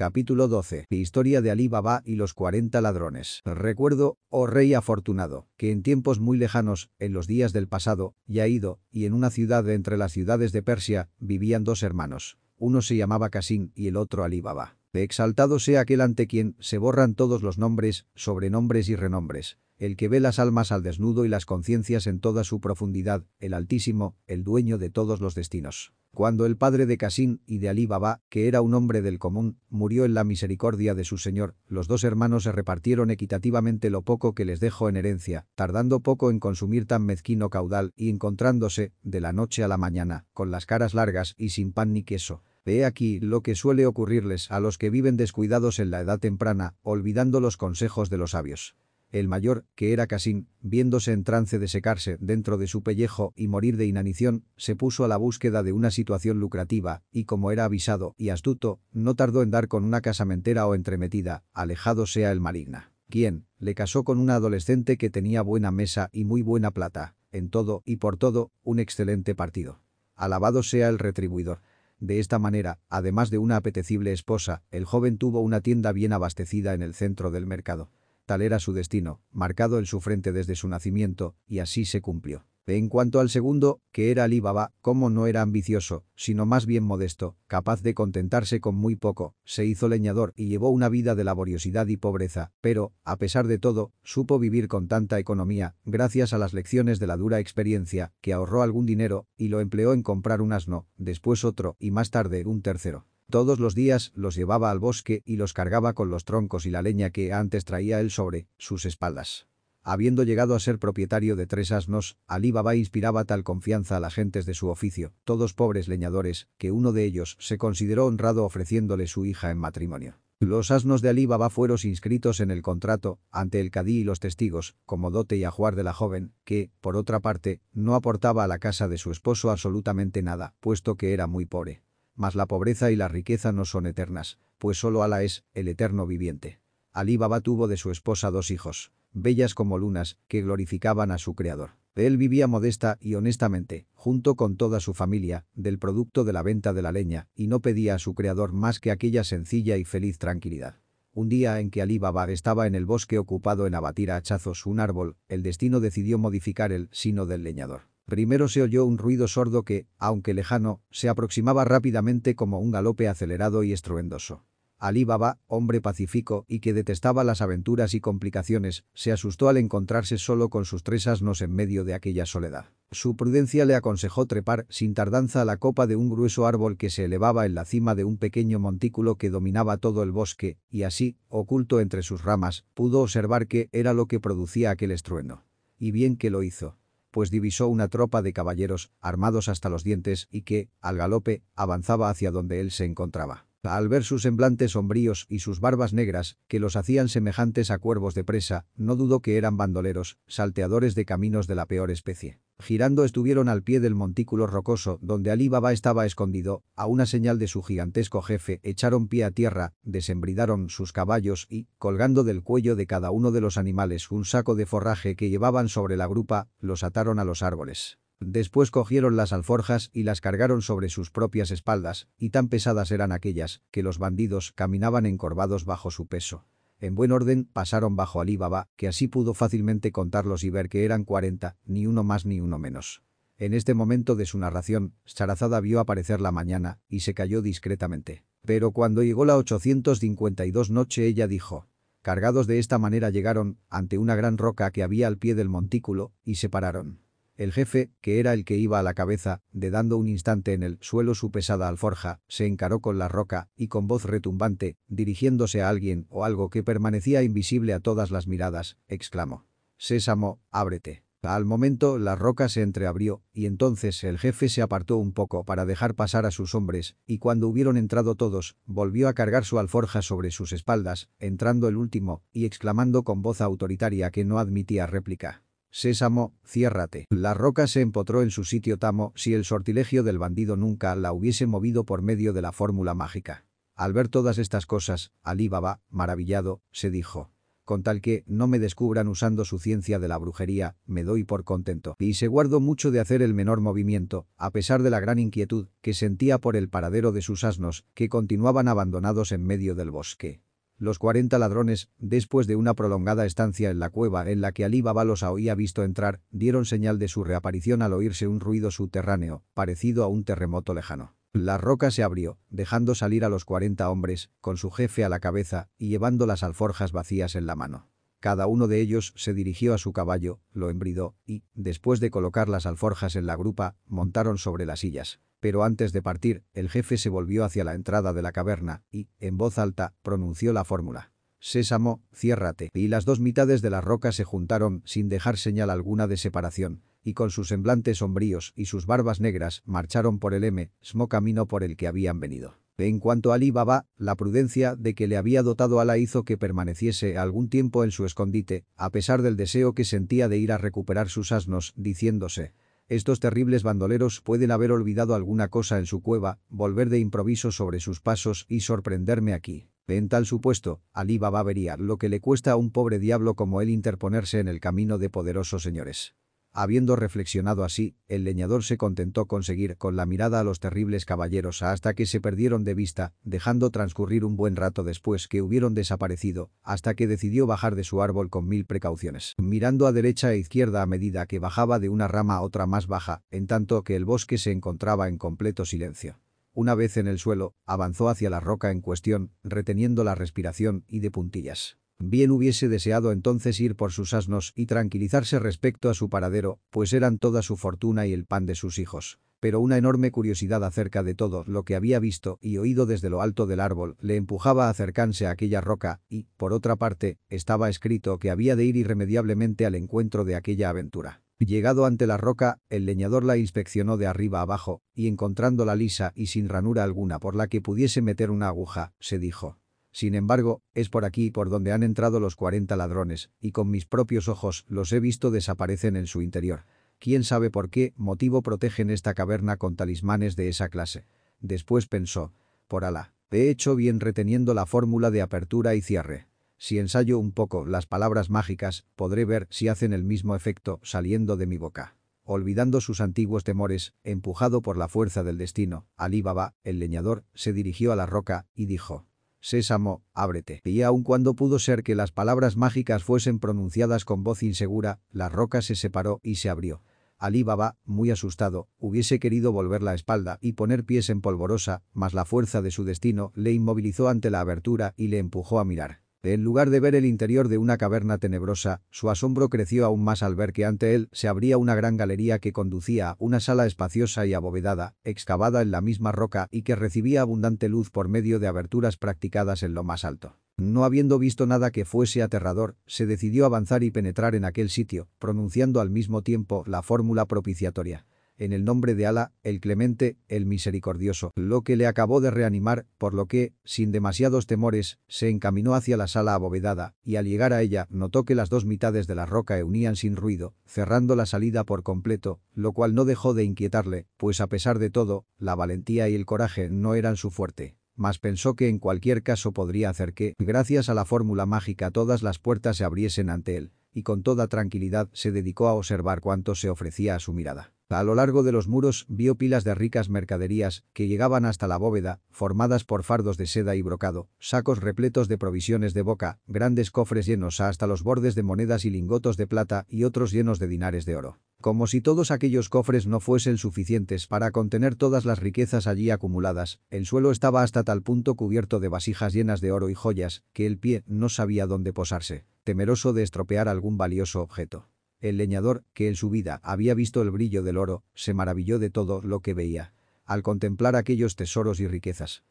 Capítulo 12. Historia de Alí Baba y los 40 ladrones. Recuerdo, oh rey afortunado, que en tiempos muy lejanos, en los días del pasado, ya ido, y en una ciudad de entre las ciudades de Persia, vivían dos hermanos. Uno se llamaba Casín y el otro Alí Baba. De exaltado sea aquel ante quien se borran todos los nombres, sobrenombres y renombres el que ve las almas al desnudo y las conciencias en toda su profundidad, el Altísimo, el dueño de todos los destinos. Cuando el padre de Casín y de Ali Baba, que era un hombre del común, murió en la misericordia de su señor, los dos hermanos se repartieron equitativamente lo poco que les dejó en herencia, tardando poco en consumir tan mezquino caudal y encontrándose, de la noche a la mañana, con las caras largas y sin pan ni queso. Ve aquí lo que suele ocurrirles a los que viven descuidados en la edad temprana, olvidando los consejos de los sabios. El mayor, que era Casín, viéndose en trance de secarse dentro de su pellejo y morir de inanición, se puso a la búsqueda de una situación lucrativa, y como era avisado y astuto, no tardó en dar con una casamentera o entremetida, alejado sea el maligna. Quien, le casó con una adolescente que tenía buena mesa y muy buena plata, en todo y por todo, un excelente partido. Alabado sea el retribuidor. De esta manera, además de una apetecible esposa, el joven tuvo una tienda bien abastecida en el centro del mercado. Tal era su destino, marcado en su frente desde su nacimiento, y así se cumplió. En cuanto al segundo, que era Ali Baba, como no era ambicioso, sino más bien modesto, capaz de contentarse con muy poco, se hizo leñador y llevó una vida de laboriosidad y pobreza, pero, a pesar de todo, supo vivir con tanta economía, gracias a las lecciones de la dura experiencia, que ahorró algún dinero y lo empleó en comprar un asno, después otro y más tarde un tercero. Todos los días los llevaba al bosque y los cargaba con los troncos y la leña que antes traía él sobre sus espaldas. Habiendo llegado a ser propietario de tres asnos, Alí Baba inspiraba tal confianza a las gentes de su oficio, todos pobres leñadores, que uno de ellos se consideró honrado ofreciéndole su hija en matrimonio. Los asnos de Alí Baba fueron inscritos en el contrato, ante el cadí y los testigos, como dote y ajuar de la joven, que, por otra parte, no aportaba a la casa de su esposo absolutamente nada, puesto que era muy pobre mas la pobreza y la riqueza no son eternas, pues solo Alá es el eterno viviente. Alí Baba tuvo de su esposa dos hijos, bellas como lunas, que glorificaban a su creador. Él vivía modesta y honestamente, junto con toda su familia, del producto de la venta de la leña, y no pedía a su creador más que aquella sencilla y feliz tranquilidad. Un día en que Alí Baba estaba en el bosque ocupado en abatir a hachazos un árbol, el destino decidió modificar el sino del leñador. Primero se oyó un ruido sordo que, aunque lejano, se aproximaba rápidamente como un galope acelerado y estruendoso. Alí Baba, hombre pacífico y que detestaba las aventuras y complicaciones, se asustó al encontrarse solo con sus tres asnos en medio de aquella soledad. Su prudencia le aconsejó trepar sin tardanza a la copa de un grueso árbol que se elevaba en la cima de un pequeño montículo que dominaba todo el bosque, y así, oculto entre sus ramas, pudo observar qué era lo que producía aquel estruendo. Y bien que lo hizo pues divisó una tropa de caballeros, armados hasta los dientes y que, al galope, avanzaba hacia donde él se encontraba. Al ver sus semblantes sombríos y sus barbas negras, que los hacían semejantes a cuervos de presa, no dudó que eran bandoleros, salteadores de caminos de la peor especie. Girando estuvieron al pie del montículo rocoso donde Alí Baba estaba escondido, a una señal de su gigantesco jefe echaron pie a tierra, desembridaron sus caballos y, colgando del cuello de cada uno de los animales un saco de forraje que llevaban sobre la grupa, los ataron a los árboles. Después cogieron las alforjas y las cargaron sobre sus propias espaldas, y tan pesadas eran aquellas, que los bandidos caminaban encorvados bajo su peso. En buen orden pasaron bajo Alí Baba, que así pudo fácilmente contarlos y ver que eran cuarenta, ni uno más ni uno menos. En este momento de su narración, Charazada vio aparecer la mañana y se cayó discretamente. Pero cuando llegó la 852 noche ella dijo, cargados de esta manera llegaron ante una gran roca que había al pie del montículo y se pararon. El jefe, que era el que iba a la cabeza, de dando un instante en el suelo su pesada alforja, se encaró con la roca y con voz retumbante, dirigiéndose a alguien o algo que permanecía invisible a todas las miradas, exclamó. Sésamo, ábrete. Al momento la roca se entreabrió, y entonces el jefe se apartó un poco para dejar pasar a sus hombres, y cuando hubieron entrado todos, volvió a cargar su alforja sobre sus espaldas, entrando el último, y exclamando con voz autoritaria que no admitía réplica. Sésamo, ciérrate. La roca se empotró en su sitio tamo si el sortilegio del bandido nunca la hubiese movido por medio de la fórmula mágica. Al ver todas estas cosas, Alí Baba, maravillado, se dijo. con tal que no me descubran usando su ciencia de la brujería, me doy por contento. Y se guardo mucho de hacer el menor movimiento, a pesar de la gran inquietud que sentía por el paradero de sus asnos, que continuaban abandonados en medio del bosque. Los 40 ladrones, después de una prolongada estancia en la cueva en la que Alí Baba los había visto entrar, dieron señal de su reaparición al oírse un ruido subterráneo, parecido a un terremoto lejano. La roca se abrió, dejando salir a los 40 hombres, con su jefe a la cabeza y llevando las alforjas vacías en la mano. Cada uno de ellos se dirigió a su caballo, lo embridó y, después de colocar las alforjas en la grupa, montaron sobre las sillas. Pero antes de partir, el jefe se volvió hacia la entrada de la caverna y, en voz alta, pronunció la fórmula. Sésamo, ciérrate. Y las dos mitades de la roca se juntaron sin dejar señal alguna de separación, y con sus semblantes sombríos y sus barbas negras marcharon por el M, smo camino por el que habían venido. En cuanto a Ali Baba, la prudencia de que le había dotado Ala hizo que permaneciese algún tiempo en su escondite, a pesar del deseo que sentía de ir a recuperar sus asnos, diciéndose, estos terribles bandoleros pueden haber olvidado alguna cosa en su cueva, volver de improviso sobre sus pasos y sorprenderme aquí. En tal supuesto, Alí Baba vería lo que le cuesta a un pobre diablo como él interponerse en el camino de poderosos señores. Habiendo reflexionado así, el leñador se contentó con seguir con la mirada a los terribles caballeros hasta que se perdieron de vista, dejando transcurrir un buen rato después que hubieron desaparecido, hasta que decidió bajar de su árbol con mil precauciones, mirando a derecha e izquierda a medida que bajaba de una rama a otra más baja, en tanto que el bosque se encontraba en completo silencio. Una vez en el suelo, avanzó hacia la roca en cuestión, reteniendo la respiración y de puntillas. Bien hubiese deseado entonces ir por sus asnos y tranquilizarse respecto a su paradero, pues eran toda su fortuna y el pan de sus hijos. Pero una enorme curiosidad acerca de todo lo que había visto y oído desde lo alto del árbol le empujaba a acercarse a aquella roca y, por otra parte, estaba escrito que había de ir irremediablemente al encuentro de aquella aventura. Llegado ante la roca, el leñador la inspeccionó de arriba abajo, y encontrándola lisa y sin ranura alguna por la que pudiese meter una aguja, se dijo, sin embargo, es por aquí por donde han entrado los 40 ladrones, y con mis propios ojos los he visto desaparecen en su interior. ¿Quién sabe por qué motivo protegen esta caverna con talismanes de esa clase? Después pensó, por Alá, he hecho bien reteniendo la fórmula de apertura y cierre. Si ensayo un poco las palabras mágicas, podré ver si hacen el mismo efecto saliendo de mi boca. Olvidando sus antiguos temores, empujado por la fuerza del destino, Alí Baba, el leñador, se dirigió a la roca y dijo, Sésamo, ábrete. Y aun cuando pudo ser que las palabras mágicas fuesen pronunciadas con voz insegura, la roca se separó y se abrió. Alí Baba, muy asustado, hubiese querido volver la espalda y poner pies en polvorosa, mas la fuerza de su destino le inmovilizó ante la abertura y le empujó a mirar. En lugar de ver el interior de una caverna tenebrosa, su asombro creció aún más al ver que ante él se abría una gran galería que conducía a una sala espaciosa y abovedada, excavada en la misma roca y que recibía abundante luz por medio de aberturas practicadas en lo más alto. No habiendo visto nada que fuese aterrador, se decidió avanzar y penetrar en aquel sitio, pronunciando al mismo tiempo la fórmula propiciatoria en el nombre de Ala, el clemente, el misericordioso, lo que le acabó de reanimar, por lo que, sin demasiados temores, se encaminó hacia la sala abovedada, y al llegar a ella notó que las dos mitades de la roca unían sin ruido, cerrando la salida por completo, lo cual no dejó de inquietarle, pues a pesar de todo, la valentía y el coraje no eran su fuerte mas pensó que en cualquier caso podría hacer que, gracias a la fórmula mágica todas las puertas se abriesen ante él, y con toda tranquilidad se dedicó a observar cuanto se ofrecía a su mirada. A lo largo de los muros vio pilas de ricas mercaderías que llegaban hasta la bóveda, formadas por fardos de seda y brocado, sacos repletos de provisiones de boca, grandes cofres llenos hasta los bordes de monedas y lingotos de plata y otros llenos de dinares de oro. Como si todos aquellos cofres no fuesen suficientes para contener todas las riquezas allí acumuladas, el suelo estaba hasta tal punto cubierto de vasijas llenas de oro y joyas que el pie no sabía dónde posarse, temeroso de estropear algún valioso objeto. El leñador, que en su vida había visto el brillo del oro, se maravilló de todo lo que veía. Al contemplar aquellos tesoros y riquezas.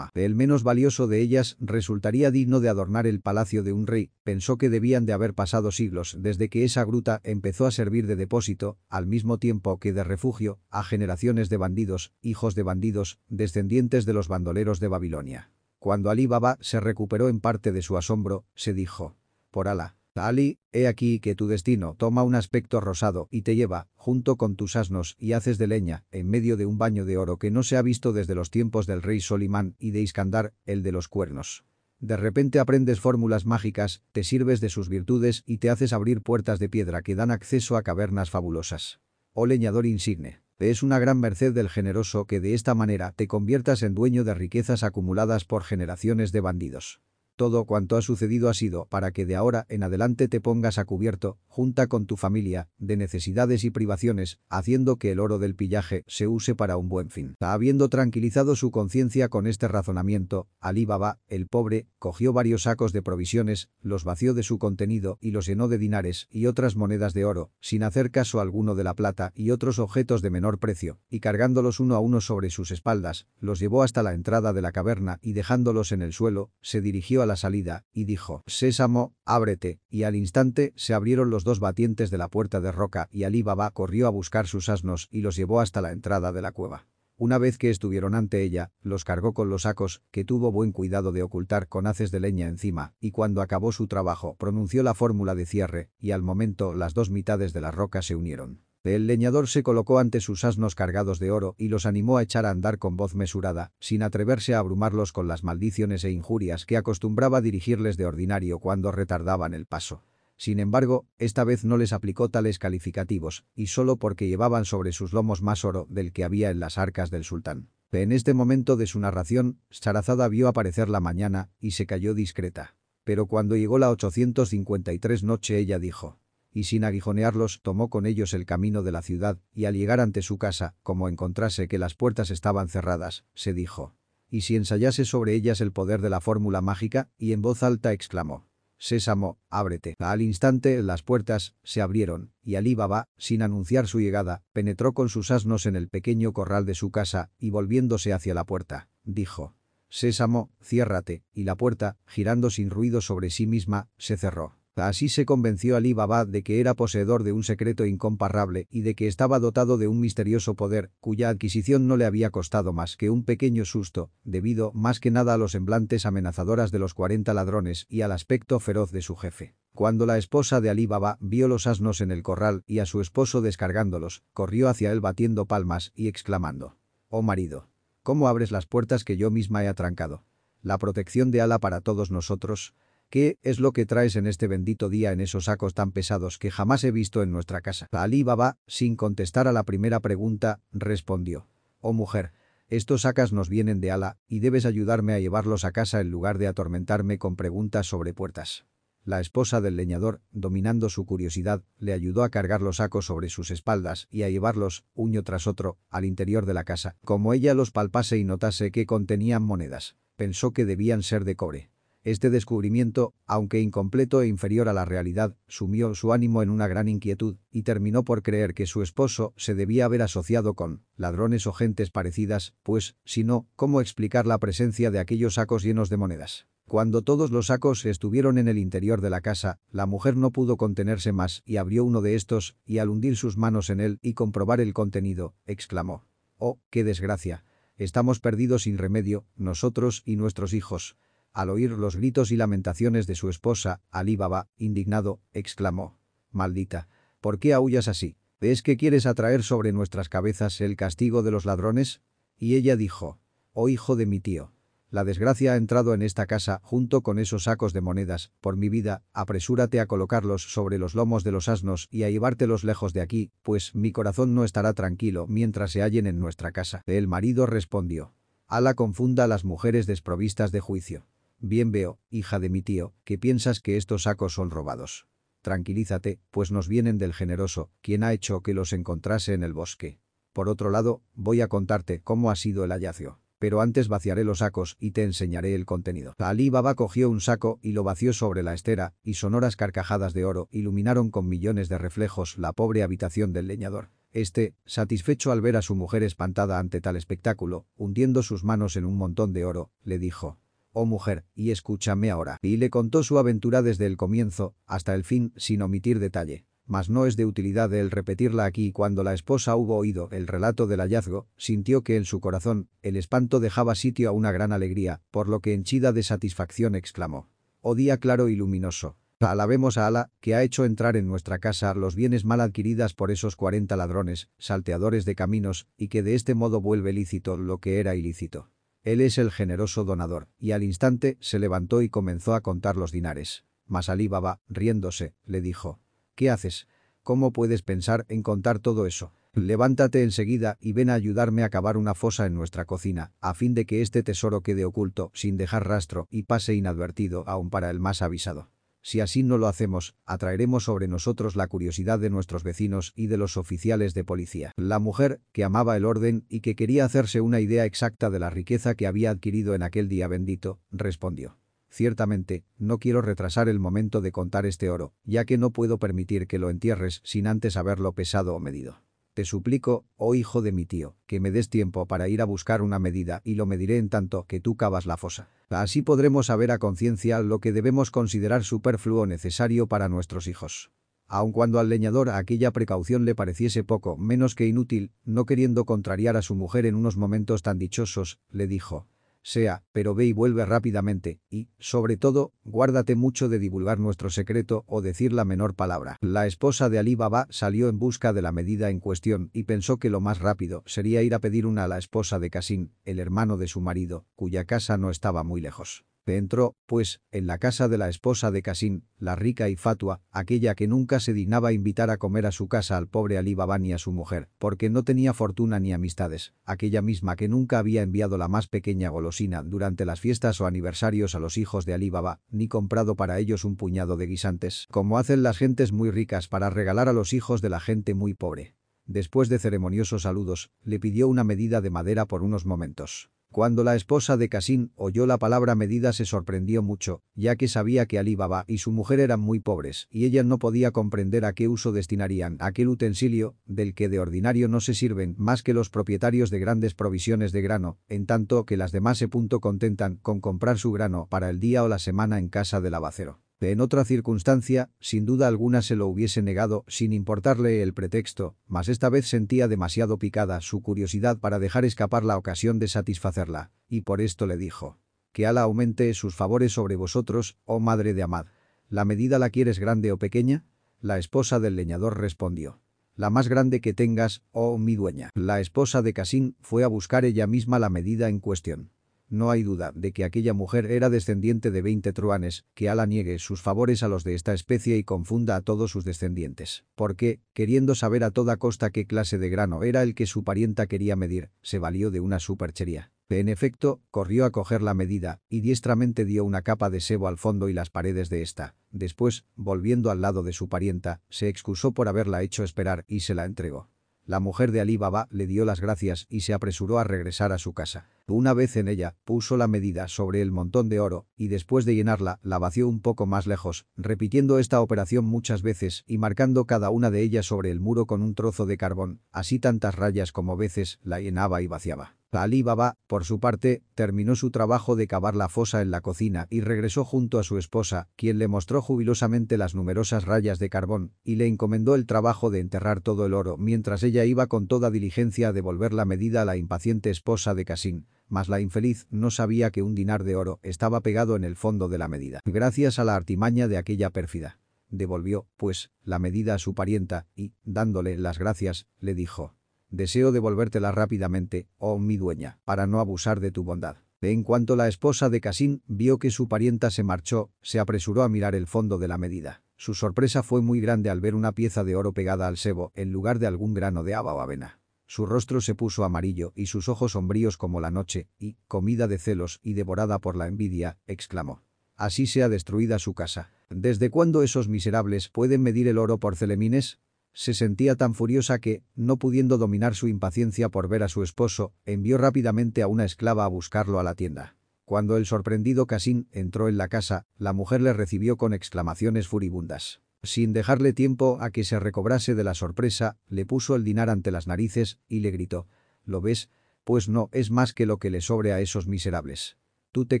El menos valioso de ellas resultaría digno de adornar el palacio de un rey. Pensó que debían de haber pasado siglos desde que esa gruta empezó a servir de depósito, al mismo tiempo que de refugio, a generaciones de bandidos, hijos de bandidos, descendientes de los bandoleros de Babilonia. Cuando Ali Baba se recuperó en parte de su asombro, se dijo, por Alá, Ali, he aquí que tu destino toma un aspecto rosado y te lleva, junto con tus asnos y haces de leña, en medio de un baño de oro que no se ha visto desde los tiempos del rey Solimán y de Iskandar, el de los cuernos. De repente aprendes fórmulas mágicas, te sirves de sus virtudes y te haces abrir puertas de piedra que dan acceso a cavernas fabulosas. Oh leñador insigne. Es una gran merced del generoso que de esta manera te conviertas en dueño de riquezas acumuladas por generaciones de bandidos. Todo cuanto ha sucedido ha sido para que de ahora en adelante te pongas a cubierto, junta con tu familia, de necesidades y privaciones, haciendo que el oro del pillaje se use para un buen fin. Habiendo tranquilizado su conciencia con este razonamiento, Alí Baba, el pobre, cogió varios sacos de provisiones, los vació de su contenido y los llenó de dinares y otras monedas de oro, sin hacer caso alguno de la plata y otros objetos de menor precio, y cargándolos uno a uno sobre sus espaldas, los llevó hasta la entrada de la caverna y dejándolos en el suelo, se dirigió a la salida, y dijo, «Sésamo, ábrete», y al instante se abrieron los dos batientes de la puerta de roca y Alí Baba corrió a buscar sus asnos y los llevó hasta la entrada de la cueva. Una vez que estuvieron ante ella, los cargó con los sacos, que tuvo buen cuidado de ocultar con haces de leña encima, y cuando acabó su trabajo pronunció la fórmula de cierre, y al momento las dos mitades de la roca se unieron. El leñador se colocó ante sus asnos cargados de oro y los animó a echar a andar con voz mesurada, sin atreverse a abrumarlos con las maldiciones e injurias que acostumbraba dirigirles de ordinario cuando retardaban el paso. Sin embargo, esta vez no les aplicó tales calificativos, y solo porque llevaban sobre sus lomos más oro del que había en las arcas del sultán. En este momento de su narración, Sarazada vio aparecer la mañana y se cayó discreta. Pero cuando llegó la 853 noche ella dijo, y sin aguijonearlos tomó con ellos el camino de la ciudad, y al llegar ante su casa, como encontrase que las puertas estaban cerradas, se dijo. Y si ensayase sobre ellas el poder de la fórmula mágica, y en voz alta exclamó. Sésamo, ábrete. Al instante las puertas se abrieron, y Alí Baba, sin anunciar su llegada, penetró con sus asnos en el pequeño corral de su casa, y volviéndose hacia la puerta, dijo. Sésamo, ciérrate, y la puerta, girando sin ruido sobre sí misma, se cerró. Así se convenció Ali Baba de que era poseedor de un secreto incomparable y de que estaba dotado de un misterioso poder, cuya adquisición no le había costado más que un pequeño susto, debido más que nada a los semblantes amenazadoras de los 40 ladrones y al aspecto feroz de su jefe. Cuando la esposa de Ali Baba vio los asnos en el corral y a su esposo descargándolos, corrió hacia él batiendo palmas y exclamando. «Oh marido, ¿cómo abres las puertas que yo misma he atrancado? La protección de Ala para todos nosotros, ¿Qué es lo que traes en este bendito día en esos sacos tan pesados que jamás he visto en nuestra casa? Ali Baba, sin contestar a la primera pregunta, respondió. Oh mujer, estos sacas nos vienen de ala y debes ayudarme a llevarlos a casa en lugar de atormentarme con preguntas sobre puertas. La esposa del leñador, dominando su curiosidad, le ayudó a cargar los sacos sobre sus espaldas y a llevarlos, uno tras otro, al interior de la casa. Como ella los palpase y notase que contenían monedas, pensó que debían ser de cobre. Este descubrimiento, aunque incompleto e inferior a la realidad, sumió su ánimo en una gran inquietud y terminó por creer que su esposo se debía haber asociado con ladrones o gentes parecidas, pues, si no, ¿cómo explicar la presencia de aquellos sacos llenos de monedas? Cuando todos los sacos estuvieron en el interior de la casa, la mujer no pudo contenerse más y abrió uno de estos, y al hundir sus manos en él y comprobar el contenido, exclamó. «¡Oh, qué desgracia! Estamos perdidos sin remedio, nosotros y nuestros hijos». Al oír los gritos y lamentaciones de su esposa, Ali Baba, indignado, exclamó. «Maldita, ¿por qué aullas así? ¿Es que quieres atraer sobre nuestras cabezas el castigo de los ladrones?» Y ella dijo. «Oh hijo de mi tío, la desgracia ha entrado en esta casa junto con esos sacos de monedas. Por mi vida, apresúrate a colocarlos sobre los lomos de los asnos y a llevártelos lejos de aquí, pues mi corazón no estará tranquilo mientras se hallen en nuestra casa». El marido respondió. «Ala confunda a las mujeres desprovistas de juicio. Bien veo, hija de mi tío, que piensas que estos sacos son robados. Tranquilízate, pues nos vienen del generoso, quien ha hecho que los encontrase en el bosque. Por otro lado, voy a contarte cómo ha sido el hallazgo. Pero antes vaciaré los sacos y te enseñaré el contenido. Ali Baba cogió un saco y lo vació sobre la estera, y sonoras carcajadas de oro iluminaron con millones de reflejos la pobre habitación del leñador. Este, satisfecho al ver a su mujer espantada ante tal espectáculo, hundiendo sus manos en un montón de oro, le dijo, oh mujer, y escúchame ahora. Y le contó su aventura desde el comienzo hasta el fin sin omitir detalle. Mas no es de utilidad el repetirla aquí cuando la esposa hubo oído el relato del hallazgo, sintió que en su corazón el espanto dejaba sitio a una gran alegría, por lo que henchida de satisfacción exclamó. Oh día claro y luminoso. Alabemos a Ala, que ha hecho entrar en nuestra casa los bienes mal adquiridas por esos cuarenta ladrones, salteadores de caminos, y que de este modo vuelve lícito lo que era ilícito. Él es el generoso donador, y al instante se levantó y comenzó a contar los dinares. Mas Alí Baba, riéndose, le dijo, ¿qué haces? ¿Cómo puedes pensar en contar todo eso? Levántate enseguida y ven a ayudarme a cavar una fosa en nuestra cocina, a fin de que este tesoro quede oculto, sin dejar rastro, y pase inadvertido aún para el más avisado. Si así no lo hacemos, atraeremos sobre nosotros la curiosidad de nuestros vecinos y de los oficiales de policía. La mujer, que amaba el orden y que quería hacerse una idea exacta de la riqueza que había adquirido en aquel día bendito, respondió. Ciertamente, no quiero retrasar el momento de contar este oro, ya que no puedo permitir que lo entierres sin antes haberlo pesado o medido. Te suplico, oh hijo de mi tío, que me des tiempo para ir a buscar una medida y lo mediré en tanto que tú cavas la fosa. Así podremos saber a conciencia lo que debemos considerar superfluo necesario para nuestros hijos. Aun cuando al leñador aquella precaución le pareciese poco menos que inútil, no queriendo contrariar a su mujer en unos momentos tan dichosos, le dijo, sea, pero ve y vuelve rápidamente, y, sobre todo, guárdate mucho de divulgar nuestro secreto o decir la menor palabra. La esposa de Ali Baba salió en busca de la medida en cuestión y pensó que lo más rápido sería ir a pedir una a la esposa de Casim, el hermano de su marido, cuya casa no estaba muy lejos. Entró, pues, en la casa de la esposa de Casim, la rica y fatua, aquella que nunca se dignaba invitar a comer a su casa al pobre Ali Baba ni a su mujer, porque no tenía fortuna ni amistades, aquella misma que nunca había enviado la más pequeña golosina durante las fiestas o aniversarios a los hijos de Ali Baba, ni comprado para ellos un puñado de guisantes, como hacen las gentes muy ricas para regalar a los hijos de la gente muy pobre. Después de ceremoniosos saludos, le pidió una medida de madera por unos momentos. Cuando la esposa de Casín oyó la palabra medida se sorprendió mucho, ya que sabía que Ali Baba y su mujer eran muy pobres y ella no podía comprender a qué uso destinarían aquel utensilio, del que de ordinario no se sirven más que los propietarios de grandes provisiones de grano, en tanto que las demás se punto contentan con comprar su grano para el día o la semana en casa del abacero. En otra circunstancia, sin duda alguna se lo hubiese negado sin importarle el pretexto, mas esta vez sentía demasiado picada su curiosidad para dejar escapar la ocasión de satisfacerla, y por esto le dijo. Que Ala aumente sus favores sobre vosotros, oh madre de Amad. ¿La medida la quieres grande o pequeña? La esposa del leñador respondió. La más grande que tengas, oh mi dueña. La esposa de Casín fue a buscar ella misma la medida en cuestión. No hay duda de que aquella mujer era descendiente de 20 truanes, que Ala niegue sus favores a los de esta especie y confunda a todos sus descendientes. Porque, queriendo saber a toda costa qué clase de grano era el que su parienta quería medir, se valió de una superchería. En efecto, corrió a coger la medida y diestramente dio una capa de sebo al fondo y las paredes de esta. Después, volviendo al lado de su parienta, se excusó por haberla hecho esperar y se la entregó. La mujer de Ali Baba le dio las gracias y se apresuró a regresar a su casa. Una vez en ella, puso la medida sobre el montón de oro y después de llenarla, la vació un poco más lejos, repitiendo esta operación muchas veces y marcando cada una de ellas sobre el muro con un trozo de carbón, así tantas rayas como veces la llenaba y vaciaba. Ali Baba, por su parte, terminó su trabajo de cavar la fosa en la cocina y regresó junto a su esposa, quien le mostró jubilosamente las numerosas rayas de carbón, y le encomendó el trabajo de enterrar todo el oro mientras ella iba con toda diligencia a devolver la medida a la impaciente esposa de Casín. Mas la infeliz no sabía que un dinar de oro estaba pegado en el fondo de la medida, gracias a la artimaña de aquella pérfida. Devolvió, pues, la medida a su parienta y, dándole las gracias, le dijo Deseo devolvértela rápidamente, oh mi dueña, para no abusar de tu bondad. En cuanto la esposa de Casín vio que su parienta se marchó, se apresuró a mirar el fondo de la medida. Su sorpresa fue muy grande al ver una pieza de oro pegada al sebo en lugar de algún grano de haba o avena. Su rostro se puso amarillo y sus ojos sombríos como la noche, y, comida de celos y devorada por la envidia, exclamó. Así sea destruida su casa. ¿Desde cuándo esos miserables pueden medir el oro por celemines? Se sentía tan furiosa que, no pudiendo dominar su impaciencia por ver a su esposo, envió rápidamente a una esclava a buscarlo a la tienda. Cuando el sorprendido Casín entró en la casa, la mujer le recibió con exclamaciones furibundas. Sin dejarle tiempo a que se recobrase de la sorpresa, le puso el dinar ante las narices y le gritó. ¿Lo ves? Pues no, es más que lo que le sobre a esos miserables. Tú te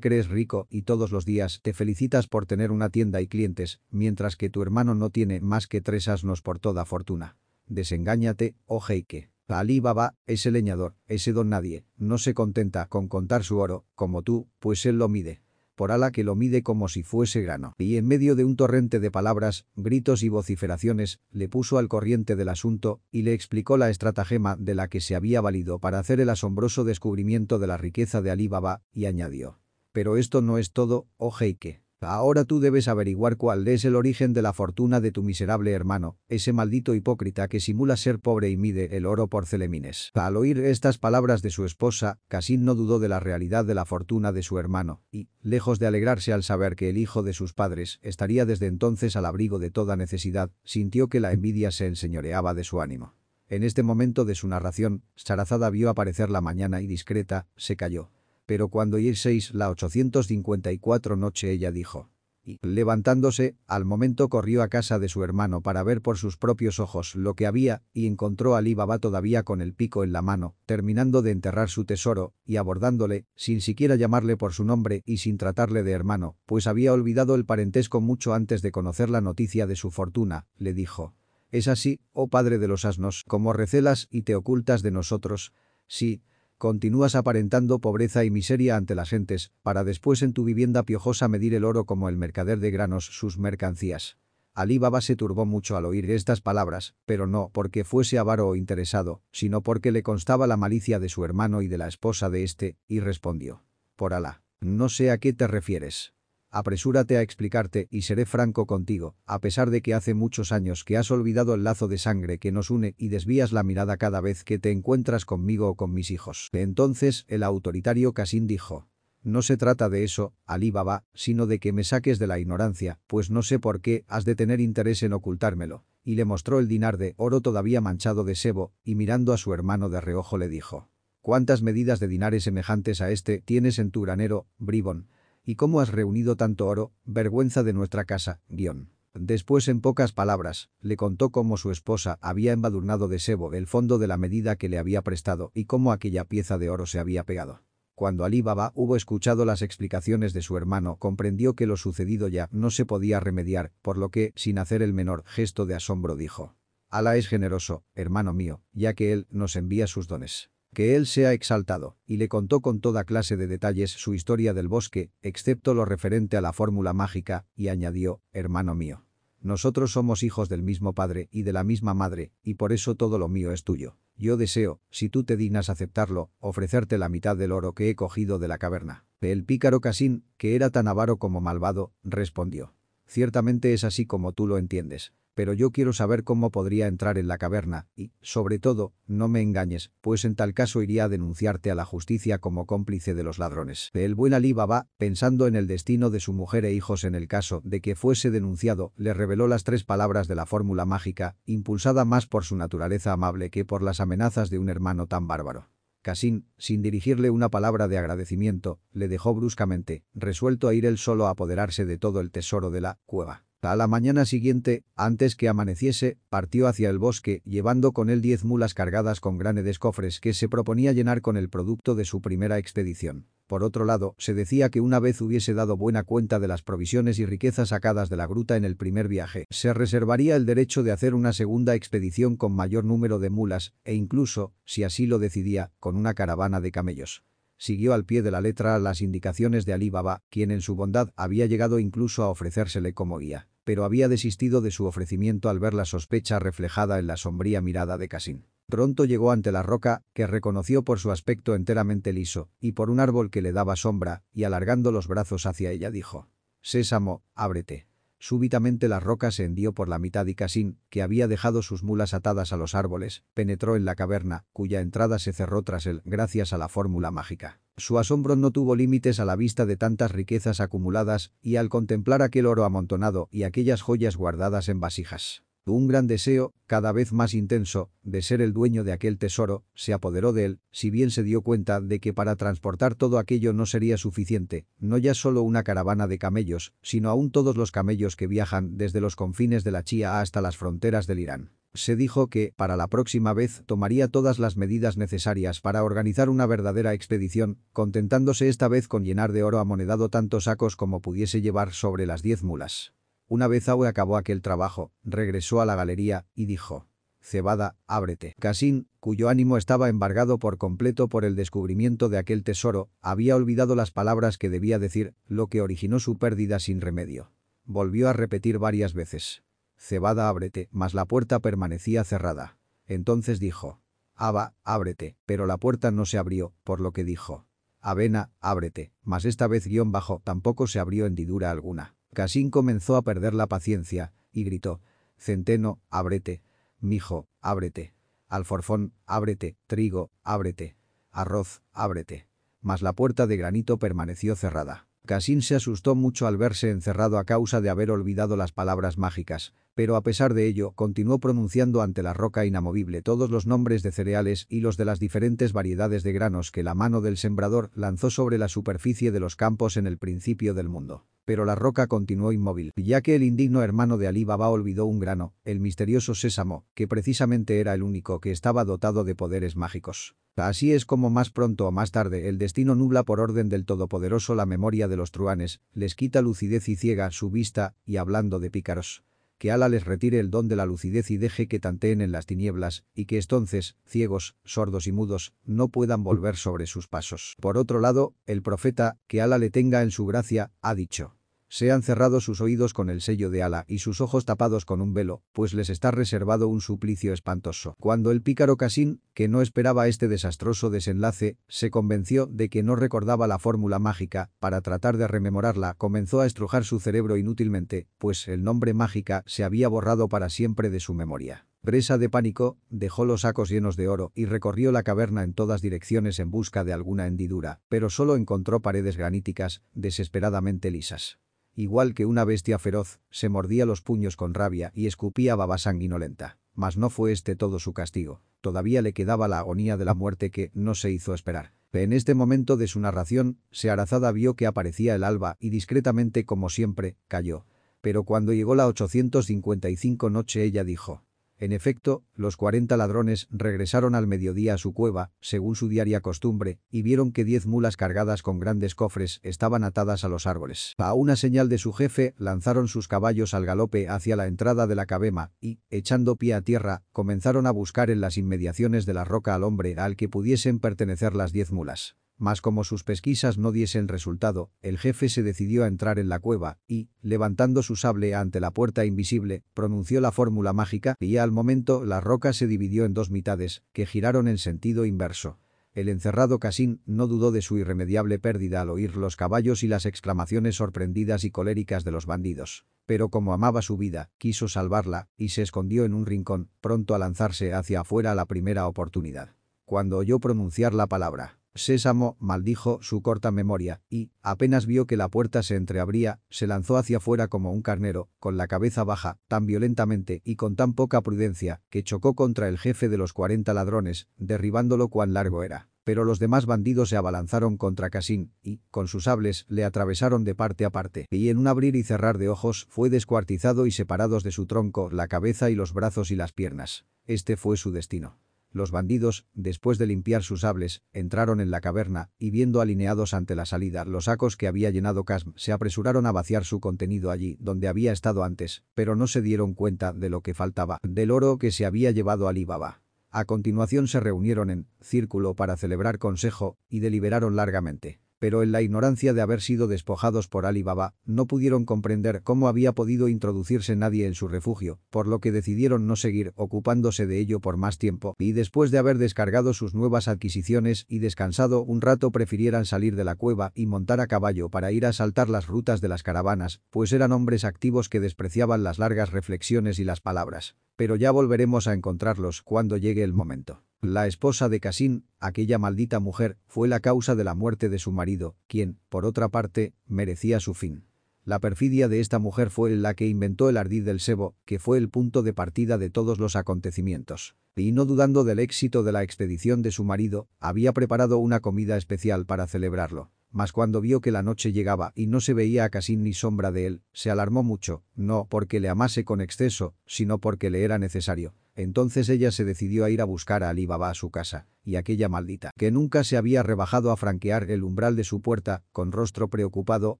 crees rico y todos los días te felicitas por tener una tienda y clientes, mientras que tu hermano no tiene más que tres asnos por toda fortuna. Desengáñate, oh Heike. Ali Baba, ese leñador, ese don nadie, no se contenta con contar su oro, como tú, pues él lo mide. por ala que lo mide como si fuese grano. Y en medio de un torrente de palabras, gritos y vociferaciones, le puso al corriente del asunto y le explicó la estratagema de la que se había valido para hacer el asombroso descubrimiento de la riqueza de Ali Baba, y añadió. Pero esto no es todo, oh Heike. Ahora tú debes averiguar cuál es el origen de la fortuna de tu miserable hermano, ese maldito hipócrita que simula ser pobre y mide el oro por celemines. Al oír estas palabras de su esposa, Casin no dudó de la realidad de la fortuna de su hermano, y, lejos de alegrarse al saber que el hijo de sus padres estaría desde entonces al abrigo de toda necesidad, sintió que la envidia se enseñoreaba de su ánimo. En este momento de su narración, Sarazada vio aparecer la mañana y discreta, se calló pero cuando irseis la 854 noche ella dijo. Y, levantándose, al momento corrió a casa de su hermano para ver por sus propios ojos lo que había, y encontró a Ali Baba todavía con el pico en la mano, terminando de enterrar su tesoro, y abordándole, sin siquiera llamarle por su nombre y sin tratarle de hermano, pues había olvidado el parentesco mucho antes de conocer la noticia de su fortuna, le dijo. Es así, oh padre de los asnos, como recelas y te ocultas de nosotros. Sí, Continúas aparentando pobreza y miseria ante las gentes, para después en tu vivienda piojosa medir el oro como el mercader de granos sus mercancías. Alí Baba se turbó mucho al oír estas palabras, pero no porque fuese avaro o interesado, sino porque le constaba la malicia de su hermano y de la esposa de éste, y respondió. Por Alá, no sé a qué te refieres. Apresúrate a explicarte y seré franco contigo, a pesar de que hace muchos años que has olvidado el lazo de sangre que nos une y desvías la mirada cada vez que te encuentras conmigo o con mis hijos. Entonces el autoritario Casin dijo. No se trata de eso, Ali Baba, sino de que me saques de la ignorancia, pues no sé por qué has de tener interés en ocultármelo. Y le mostró el dinar de oro todavía manchado de sebo, y mirando a su hermano de reojo le dijo. ¿Cuántas medidas de dinares semejantes a este tienes en tu granero, bribón? ¿Y cómo has reunido tanto oro? Vergüenza de nuestra casa, guion. Después en pocas palabras, le contó cómo su esposa había embadurnado de sebo el fondo de la medida que le había prestado y cómo aquella pieza de oro se había pegado. Cuando Ali Baba hubo escuchado las explicaciones de su hermano comprendió que lo sucedido ya no se podía remediar, por lo que, sin hacer el menor gesto de asombro dijo. Alá es generoso, hermano mío, ya que él nos envía sus dones que él sea exaltado, y le contó con toda clase de detalles su historia del bosque, excepto lo referente a la fórmula mágica, y añadió, hermano mío. Nosotros somos hijos del mismo padre y de la misma madre, y por eso todo lo mío es tuyo. Yo deseo, si tú te dignas aceptarlo, ofrecerte la mitad del oro que he cogido de la caverna. El pícaro Casín, que era tan avaro como malvado, respondió. Ciertamente es así como tú lo entiendes pero yo quiero saber cómo podría entrar en la caverna y, sobre todo, no me engañes, pues en tal caso iría a denunciarte a la justicia como cómplice de los ladrones. El buen Ali Baba, pensando en el destino de su mujer e hijos en el caso de que fuese denunciado, le reveló las tres palabras de la fórmula mágica, impulsada más por su naturaleza amable que por las amenazas de un hermano tan bárbaro. Casín, sin dirigirle una palabra de agradecimiento, le dejó bruscamente, resuelto a ir él solo a apoderarse de todo el tesoro de la cueva. A la mañana siguiente, antes que amaneciese, partió hacia el bosque, llevando con él diez mulas cargadas con grandes cofres que se proponía llenar con el producto de su primera expedición. Por otro lado, se decía que una vez hubiese dado buena cuenta de las provisiones y riquezas sacadas de la gruta en el primer viaje, se reservaría el derecho de hacer una segunda expedición con mayor número de mulas, e incluso, si así lo decidía, con una caravana de camellos siguió al pie de la letra las indicaciones de Ali Baba, quien en su bondad había llegado incluso a ofrecérsele como guía pero había desistido de su ofrecimiento al ver la sospecha reflejada en la sombría mirada de Casín. Pronto llegó ante la roca, que reconoció por su aspecto enteramente liso, y por un árbol que le daba sombra, y alargando los brazos hacia ella dijo. «Sésamo, ábrete». Súbitamente la roca se hendió por la mitad y Casín, que había dejado sus mulas atadas a los árboles, penetró en la caverna, cuya entrada se cerró tras él gracias a la fórmula mágica. Su asombro no tuvo límites a la vista de tantas riquezas acumuladas y al contemplar aquel oro amontonado y aquellas joyas guardadas en vasijas. Un gran deseo, cada vez más intenso, de ser el dueño de aquel tesoro, se apoderó de él, si bien se dio cuenta de que para transportar todo aquello no sería suficiente, no ya solo una caravana de camellos, sino aún todos los camellos que viajan desde los confines de la Chía hasta las fronteras del Irán. Se dijo que, para la próxima vez, tomaría todas las medidas necesarias para organizar una verdadera expedición, contentándose esta vez con llenar de oro amonedado tantos sacos como pudiese llevar sobre las diez mulas. Una vez Aue acabó aquel trabajo, regresó a la galería y dijo. Cebada, ábrete. Casín, cuyo ánimo estaba embargado por completo por el descubrimiento de aquel tesoro, había olvidado las palabras que debía decir, lo que originó su pérdida sin remedio. Volvió a repetir varias veces. Cebada, ábrete, mas la puerta permanecía cerrada. Entonces dijo. Aba, ábrete, pero la puerta no se abrió, por lo que dijo. Avena, ábrete, mas esta vez guion bajo tampoco se abrió hendidura alguna. Casín comenzó a perder la paciencia, y gritó. Centeno, ábrete. Mijo, ábrete. Alforfón, ábrete. Trigo, ábrete. Arroz, ábrete. Mas la puerta de granito permaneció cerrada. Casín se asustó mucho al verse encerrado a causa de haber olvidado las palabras mágicas, pero a pesar de ello continuó pronunciando ante la roca inamovible todos los nombres de cereales y los de las diferentes variedades de granos que la mano del sembrador lanzó sobre la superficie de los campos en el principio del mundo. Pero la roca continuó inmóvil, ya que el indigno hermano de Ali Baba olvidó un grano, el misterioso sésamo, que precisamente era el único que estaba dotado de poderes mágicos. Así es como más pronto o más tarde el destino nubla por orden del Todopoderoso la memoria de los truanes, les quita lucidez y ciega su vista, y hablando de pícaros que Ala les retire el don de la lucidez y deje que tanteen en las tinieblas, y que entonces, ciegos, sordos y mudos, no puedan volver sobre sus pasos. Por otro lado, el profeta, que Ala le tenga en su gracia, ha dicho. Sean cerrados sus oídos con el sello de ala y sus ojos tapados con un velo, pues les está reservado un suplicio espantoso. Cuando el pícaro Casín, que no esperaba este desastroso desenlace, se convenció de que no recordaba la fórmula mágica, para tratar de rememorarla comenzó a estrujar su cerebro inútilmente, pues el nombre mágica se había borrado para siempre de su memoria. Presa de pánico, dejó los sacos llenos de oro y recorrió la caverna en todas direcciones en busca de alguna hendidura, pero solo encontró paredes graníticas, desesperadamente lisas. Igual que una bestia feroz, se mordía los puños con rabia y escupía baba sanguinolenta. Mas no fue este todo su castigo. Todavía le quedaba la agonía de la muerte que no se hizo esperar. En este momento de su narración, Searazada vio que aparecía el alba y discretamente como siempre, cayó. Pero cuando llegó la 855 noche ella dijo, en efecto, los 40 ladrones regresaron al mediodía a su cueva, según su diaria costumbre, y vieron que diez mulas cargadas con grandes cofres estaban atadas a los árboles. A una señal de su jefe, lanzaron sus caballos al galope hacia la entrada de la cabema y, echando pie a tierra, comenzaron a buscar en las inmediaciones de la roca al hombre al que pudiesen pertenecer las diez mulas. Mas como sus pesquisas no diesen resultado, el jefe se decidió a entrar en la cueva y, levantando su sable ante la puerta invisible, pronunció la fórmula mágica y al momento la roca se dividió en dos mitades, que giraron en sentido inverso. El encerrado Casín no dudó de su irremediable pérdida al oír los caballos y las exclamaciones sorprendidas y coléricas de los bandidos. Pero como amaba su vida, quiso salvarla y se escondió en un rincón, pronto a lanzarse hacia afuera a la primera oportunidad. Cuando oyó pronunciar la palabra, Sésamo maldijo su corta memoria y, apenas vio que la puerta se entreabría, se lanzó hacia afuera como un carnero, con la cabeza baja, tan violentamente y con tan poca prudencia, que chocó contra el jefe de los 40 ladrones, derribándolo cuán largo era. Pero los demás bandidos se abalanzaron contra Casín y, con sus sables, le atravesaron de parte a parte, y en un abrir y cerrar de ojos fue descuartizado y separados de su tronco la cabeza y los brazos y las piernas. Este fue su destino. Los bandidos, después de limpiar sus sables, entraron en la caverna y viendo alineados ante la salida los sacos que había llenado Casm, se apresuraron a vaciar su contenido allí donde había estado antes, pero no se dieron cuenta de lo que faltaba, del oro que se había llevado Alibaba. A continuación se reunieron en círculo para celebrar consejo y deliberaron largamente pero en la ignorancia de haber sido despojados por Ali Baba, no pudieron comprender cómo había podido introducirse nadie en su refugio, por lo que decidieron no seguir ocupándose de ello por más tiempo, y después de haber descargado sus nuevas adquisiciones y descansado un rato prefirieran salir de la cueva y montar a caballo para ir a saltar las rutas de las caravanas, pues eran hombres activos que despreciaban las largas reflexiones y las palabras. Pero ya volveremos a encontrarlos cuando llegue el momento. La esposa de Casín, aquella maldita mujer, fue la causa de la muerte de su marido, quien, por otra parte, merecía su fin. La perfidia de esta mujer fue la que inventó el ardid del sebo, que fue el punto de partida de todos los acontecimientos. Y no dudando del éxito de la expedición de su marido, había preparado una comida especial para celebrarlo. Mas cuando vio que la noche llegaba y no se veía a Casín ni sombra de él, se alarmó mucho, no porque le amase con exceso, sino porque le era necesario. Entonces ella se decidió a ir a buscar a Alibaba a su casa, y aquella maldita, que nunca se había rebajado a franquear el umbral de su puerta, con rostro preocupado,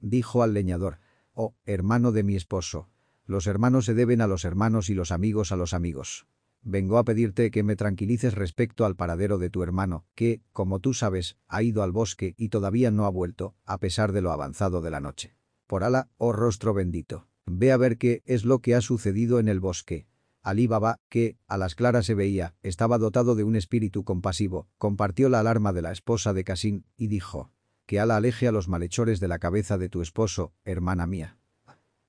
dijo al leñador, «Oh, hermano de mi esposo, los hermanos se deben a los hermanos y los amigos a los amigos. Vengo a pedirte que me tranquilices respecto al paradero de tu hermano, que, como tú sabes, ha ido al bosque y todavía no ha vuelto, a pesar de lo avanzado de la noche. Por Ala, oh rostro bendito. Ve a ver qué es lo que ha sucedido en el bosque. Alí Baba, que, a las claras se veía, estaba dotado de un espíritu compasivo, compartió la alarma de la esposa de Casín y dijo, que Ala aleje a los malhechores de la cabeza de tu esposo, hermana mía.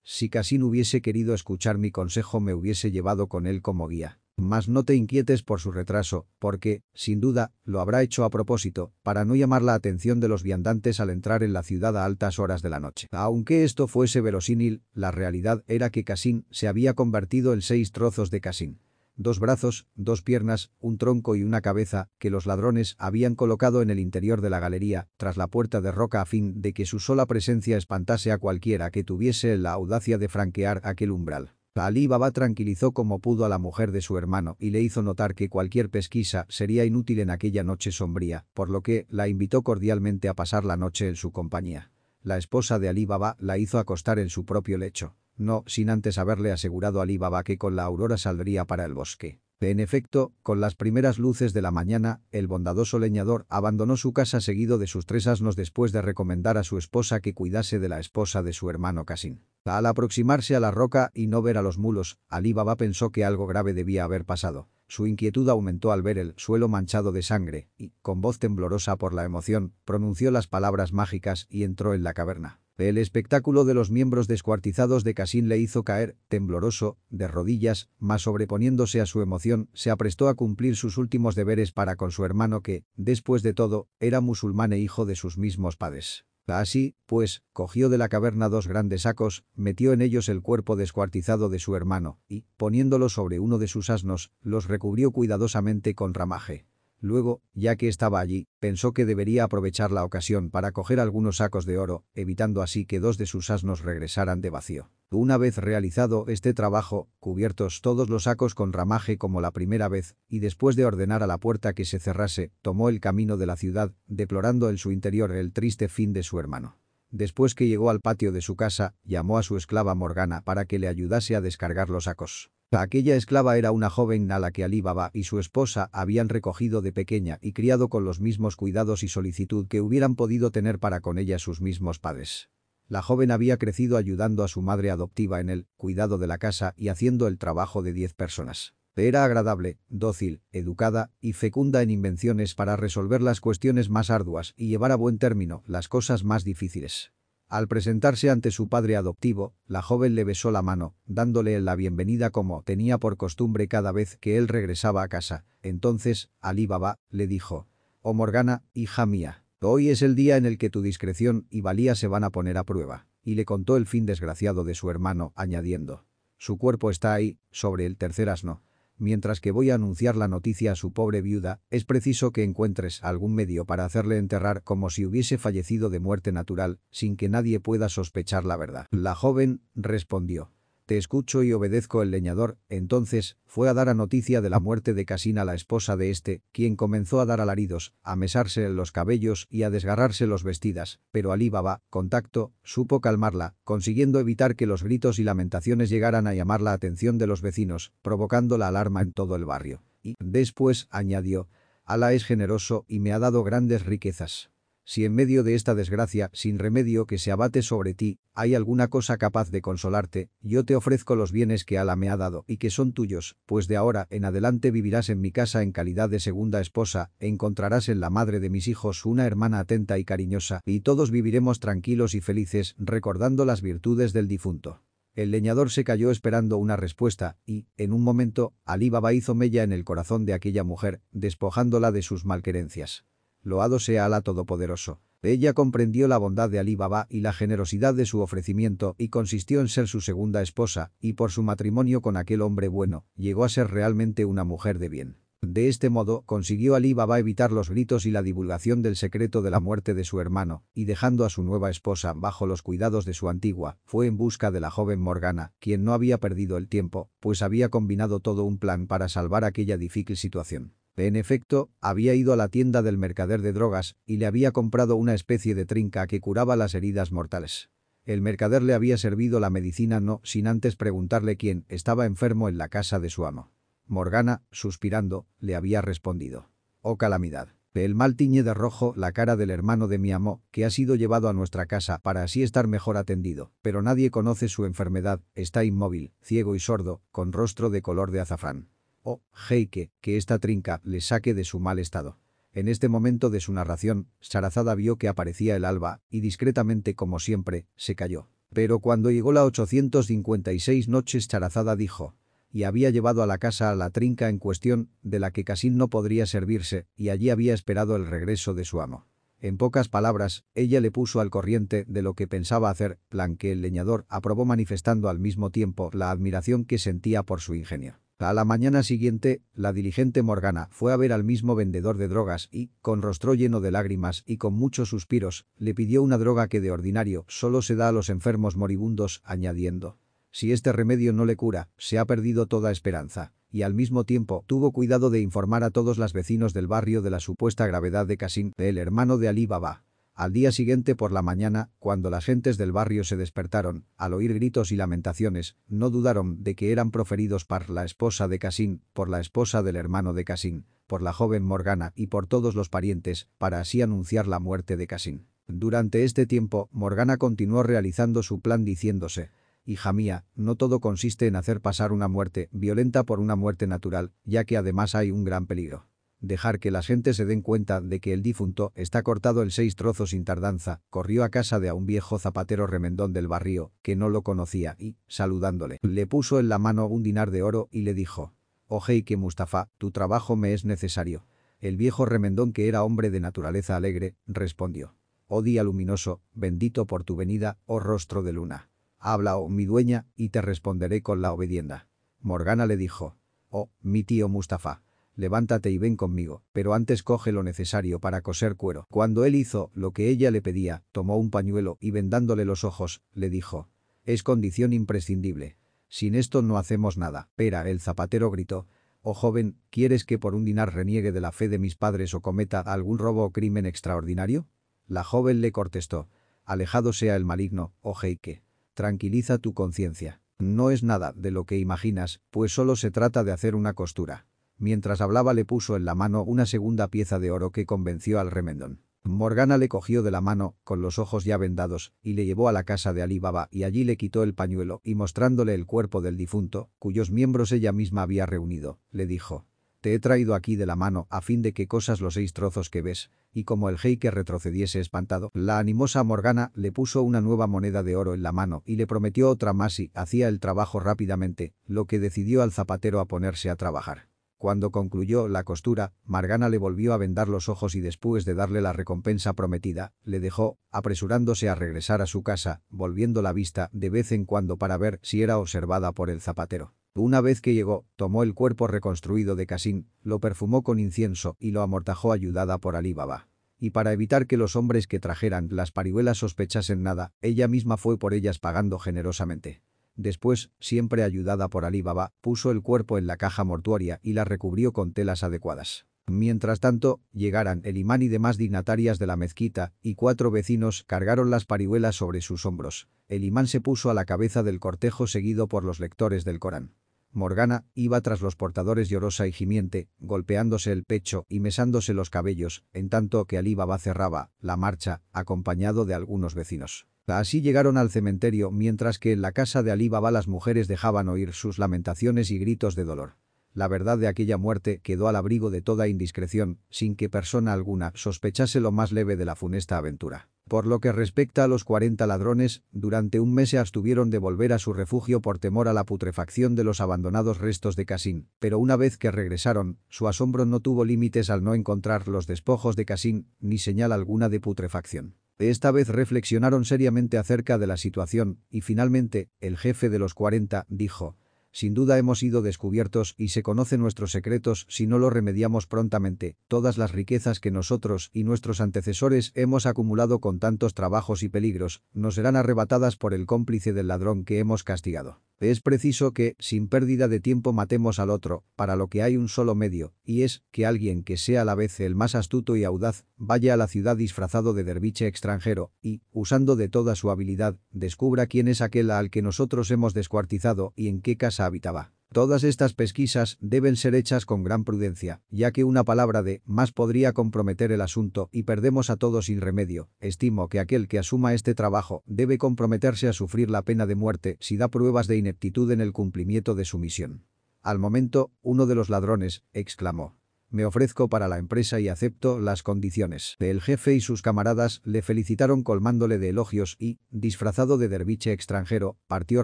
Si Casín hubiese querido escuchar mi consejo me hubiese llevado con él como guía. Mas no te inquietes por su retraso, porque, sin duda, lo habrá hecho a propósito, para no llamar la atención de los viandantes al entrar en la ciudad a altas horas de la noche. Aunque esto fuese verosímil, la realidad era que Casín se había convertido en seis trozos de Casín dos brazos, dos piernas, un tronco y una cabeza, que los ladrones habían colocado en el interior de la galería, tras la puerta de roca a fin de que su sola presencia espantase a cualquiera que tuviese la audacia de franquear aquel umbral. Ali Baba tranquilizó como pudo a la mujer de su hermano y le hizo notar que cualquier pesquisa sería inútil en aquella noche sombría, por lo que la invitó cordialmente a pasar la noche en su compañía. La esposa de Ali Baba la hizo acostar en su propio lecho, no sin antes haberle asegurado a Ali Baba que con la aurora saldría para el bosque. En efecto, con las primeras luces de la mañana, el bondadoso leñador abandonó su casa seguido de sus tres asnos después de recomendar a su esposa que cuidase de la esposa de su hermano Casín. Al aproximarse a la roca y no ver a los mulos, Ali Baba pensó que algo grave debía haber pasado. Su inquietud aumentó al ver el suelo manchado de sangre y, con voz temblorosa por la emoción, pronunció las palabras mágicas y entró en la caverna. El espectáculo de los miembros descuartizados de Casín le hizo caer, tembloroso, de rodillas, mas sobreponiéndose a su emoción, se aprestó a cumplir sus últimos deberes para con su hermano que, después de todo, era musulmán e hijo de sus mismos padres. Así, pues, cogió de la caverna dos grandes sacos, metió en ellos el cuerpo descuartizado de su hermano y, poniéndolo sobre uno de sus asnos, los recubrió cuidadosamente con ramaje. Luego, ya que estaba allí, pensó que debería aprovechar la ocasión para coger algunos sacos de oro, evitando así que dos de sus asnos regresaran de vacío. Una vez realizado este trabajo, cubiertos todos los sacos con ramaje como la primera vez, y después de ordenar a la puerta que se cerrase, tomó el camino de la ciudad, deplorando en su interior el triste fin de su hermano. Después que llegó al patio de su casa, llamó a su esclava Morgana para que le ayudase a descargar los sacos. Aquella esclava era una joven a la que Alí Baba y su esposa habían recogido de pequeña y criado con los mismos cuidados y solicitud que hubieran podido tener para con ella sus mismos padres. La joven había crecido ayudando a su madre adoptiva en el cuidado de la casa y haciendo el trabajo de diez personas. Era agradable, dócil, educada y fecunda en invenciones para resolver las cuestiones más arduas y llevar a buen término las cosas más difíciles. Al presentarse ante su padre adoptivo, la joven le besó la mano, dándole la bienvenida como tenía por costumbre cada vez que él regresaba a casa. Entonces, Ali Baba le dijo, «Oh Morgana, hija mía, hoy es el día en el que tu discreción y valía se van a poner a prueba». Y le contó el fin desgraciado de su hermano, añadiendo, «Su cuerpo está ahí, sobre el tercer asno mientras que voy a anunciar la noticia a su pobre viuda, es preciso que encuentres algún medio para hacerle enterrar como si hubiese fallecido de muerte natural, sin que nadie pueda sospechar la verdad. La joven respondió. Te escucho y obedezco el leñador, entonces, fue a dar a noticia de la muerte de Casina la esposa de este, quien comenzó a dar alaridos, a mesarse los cabellos y a desgarrarse los vestidas, pero Alí Baba, contacto, supo calmarla, consiguiendo evitar que los gritos y lamentaciones llegaran a llamar la atención de los vecinos, provocando la alarma en todo el barrio. Y, después, añadió, Alá es generoso y me ha dado grandes riquezas. Si en medio de esta desgracia, sin remedio que se abate sobre ti, hay alguna cosa capaz de consolarte, yo te ofrezco los bienes que Ala me ha dado y que son tuyos, pues de ahora en adelante vivirás en mi casa en calidad de segunda esposa, encontrarás en la madre de mis hijos una hermana atenta y cariñosa, y todos viviremos tranquilos y felices, recordando las virtudes del difunto. El leñador se cayó esperando una respuesta y, en un momento, Alí Baba hizo mella en el corazón de aquella mujer, despojándola de sus malquerencias. Loado sea Alá Todopoderoso. Ella comprendió la bondad de Ali Baba y la generosidad de su ofrecimiento y consistió en ser su segunda esposa, y por su matrimonio con aquel hombre bueno, llegó a ser realmente una mujer de bien. De este modo, consiguió Ali Baba evitar los gritos y la divulgación del secreto de la muerte de su hermano, y dejando a su nueva esposa bajo los cuidados de su antigua, fue en busca de la joven Morgana, quien no había perdido el tiempo, pues había combinado todo un plan para salvar aquella difícil situación. En efecto, había ido a la tienda del mercader de drogas y le había comprado una especie de trinca que curaba las heridas mortales. El mercader le había servido la medicina no sin antes preguntarle quién estaba enfermo en la casa de su amo. Morgana, suspirando, le había respondido. Oh calamidad. El mal tiñe de rojo la cara del hermano de mi amo, que ha sido llevado a nuestra casa para así estar mejor atendido, pero nadie conoce su enfermedad, está inmóvil, ciego y sordo, con rostro de color de azafrán. Oh, Heike, que esta trinca le saque de su mal estado. En este momento de su narración, Sarazada vio que aparecía el alba, y discretamente como siempre, se cayó. Pero cuando llegó la 856 noches Charazada dijo, y había llevado a la casa a la trinca en cuestión, de la que Casín no podría servirse, y allí había esperado el regreso de su amo. En pocas palabras, ella le puso al corriente de lo que pensaba hacer, plan que el leñador aprobó manifestando al mismo tiempo la admiración que sentía por su ingenio. A la mañana siguiente, la diligente Morgana fue a ver al mismo vendedor de drogas y, con rostro lleno de lágrimas y con muchos suspiros, le pidió una droga que de ordinario solo se da a los enfermos moribundos, añadiendo, si este remedio no le cura, se ha perdido toda esperanza. Y al mismo tiempo tuvo cuidado de informar a todos los vecinos del barrio de la supuesta gravedad de Casim, el hermano de Ali Baba. Al día siguiente por la mañana, cuando las gentes del barrio se despertaron, al oír gritos y lamentaciones, no dudaron de que eran proferidos por la esposa de Casim, por la esposa del hermano de Casim, por la joven Morgana y por todos los parientes, para así anunciar la muerte de Casim. Durante este tiempo, Morgana continuó realizando su plan diciéndose, Hija mía, no todo consiste en hacer pasar una muerte violenta por una muerte natural, ya que además hay un gran peligro. Dejar que la gente se den cuenta de que el difunto está cortado en seis trozos sin tardanza, corrió a casa de a un viejo zapatero remendón del barrio, que no lo conocía y, saludándole, le puso en la mano un dinar de oro y le dijo, «Oh que Mustafa, tu trabajo me es necesario». El viejo remendón que era hombre de naturaleza alegre, respondió, «Oh día luminoso, bendito por tu venida, oh rostro de luna». Habla, oh mi dueña, y te responderé con la obedienda. Morgana le dijo, oh, mi tío Mustafa, levántate y ven conmigo, pero antes coge lo necesario para coser cuero. Cuando él hizo lo que ella le pedía, tomó un pañuelo y vendándole los ojos, le dijo, es condición imprescindible. Sin esto no hacemos nada. Pera, el zapatero gritó, oh joven, ¿quieres que por un dinar reniegue de la fe de mis padres o cometa algún robo o crimen extraordinario? La joven le contestó, alejado sea el maligno, oh jeique. Tranquiliza tu conciencia. No es nada de lo que imaginas, pues solo se trata de hacer una costura. Mientras hablaba le puso en la mano una segunda pieza de oro que convenció al remendón. Morgana le cogió de la mano, con los ojos ya vendados, y le llevó a la casa de Alibaba y allí le quitó el pañuelo y mostrándole el cuerpo del difunto, cuyos miembros ella misma había reunido, le dijo, te he traído aquí de la mano a fin de que cosas los seis trozos que ves. Y como el jeique retrocediese espantado, la animosa Morgana le puso una nueva moneda de oro en la mano y le prometió otra más y hacía el trabajo rápidamente, lo que decidió al zapatero a ponerse a trabajar. Cuando concluyó la costura, Morgana le volvió a vendar los ojos y después de darle la recompensa prometida, le dejó, apresurándose a regresar a su casa, volviendo la vista de vez en cuando para ver si era observada por el zapatero. Una vez que llegó, tomó el cuerpo reconstruido de Casín, lo perfumó con incienso y lo amortajó ayudada por Ali Baba. Y para evitar que los hombres que trajeran las parihuelas sospechasen nada, ella misma fue por ellas pagando generosamente. Después, siempre ayudada por Ali Baba, puso el cuerpo en la caja mortuoria y la recubrió con telas adecuadas. Mientras tanto, llegaran el imán y demás dignatarias de la mezquita, y cuatro vecinos cargaron las parihuelas sobre sus hombros. El imán se puso a la cabeza del cortejo seguido por los lectores del Corán. Morgana iba tras los portadores llorosa y gimiente, golpeándose el pecho y mesándose los cabellos, en tanto que Ali Baba cerraba la marcha, acompañado de algunos vecinos. Así llegaron al cementerio mientras que en la casa de Ali Baba las mujeres dejaban oír sus lamentaciones y gritos de dolor. La verdad de aquella muerte quedó al abrigo de toda indiscreción, sin que persona alguna sospechase lo más leve de la funesta aventura. Por lo que respecta a los 40 ladrones, durante un mes se abstuvieron de volver a su refugio por temor a la putrefacción de los abandonados restos de Casín, pero una vez que regresaron, su asombro no tuvo límites al no encontrar los despojos de Casín, ni señal alguna de putrefacción. Esta vez reflexionaron seriamente acerca de la situación, y finalmente, el jefe de los 40 dijo, sin duda hemos sido descubiertos y se conocen nuestros secretos si no lo remediamos prontamente. Todas las riquezas que nosotros y nuestros antecesores hemos acumulado con tantos trabajos y peligros, nos serán arrebatadas por el cómplice del ladrón que hemos castigado. Es preciso que, sin pérdida de tiempo matemos al otro, para lo que hay un solo medio, y es que alguien que sea a la vez el más astuto y audaz, vaya a la ciudad disfrazado de derviche extranjero y, usando de toda su habilidad, descubra quién es aquel al que nosotros hemos descuartizado y en qué casa habitaba. Todas estas pesquisas deben ser hechas con gran prudencia, ya que una palabra de más podría comprometer el asunto y perdemos a todos sin remedio. Estimo que aquel que asuma este trabajo debe comprometerse a sufrir la pena de muerte si da pruebas de ineptitud en el cumplimiento de su misión. Al momento, uno de los ladrones exclamó. Me ofrezco para la empresa y acepto las condiciones. El jefe y sus camaradas le felicitaron colmándole de elogios y, disfrazado de derviche extranjero, partió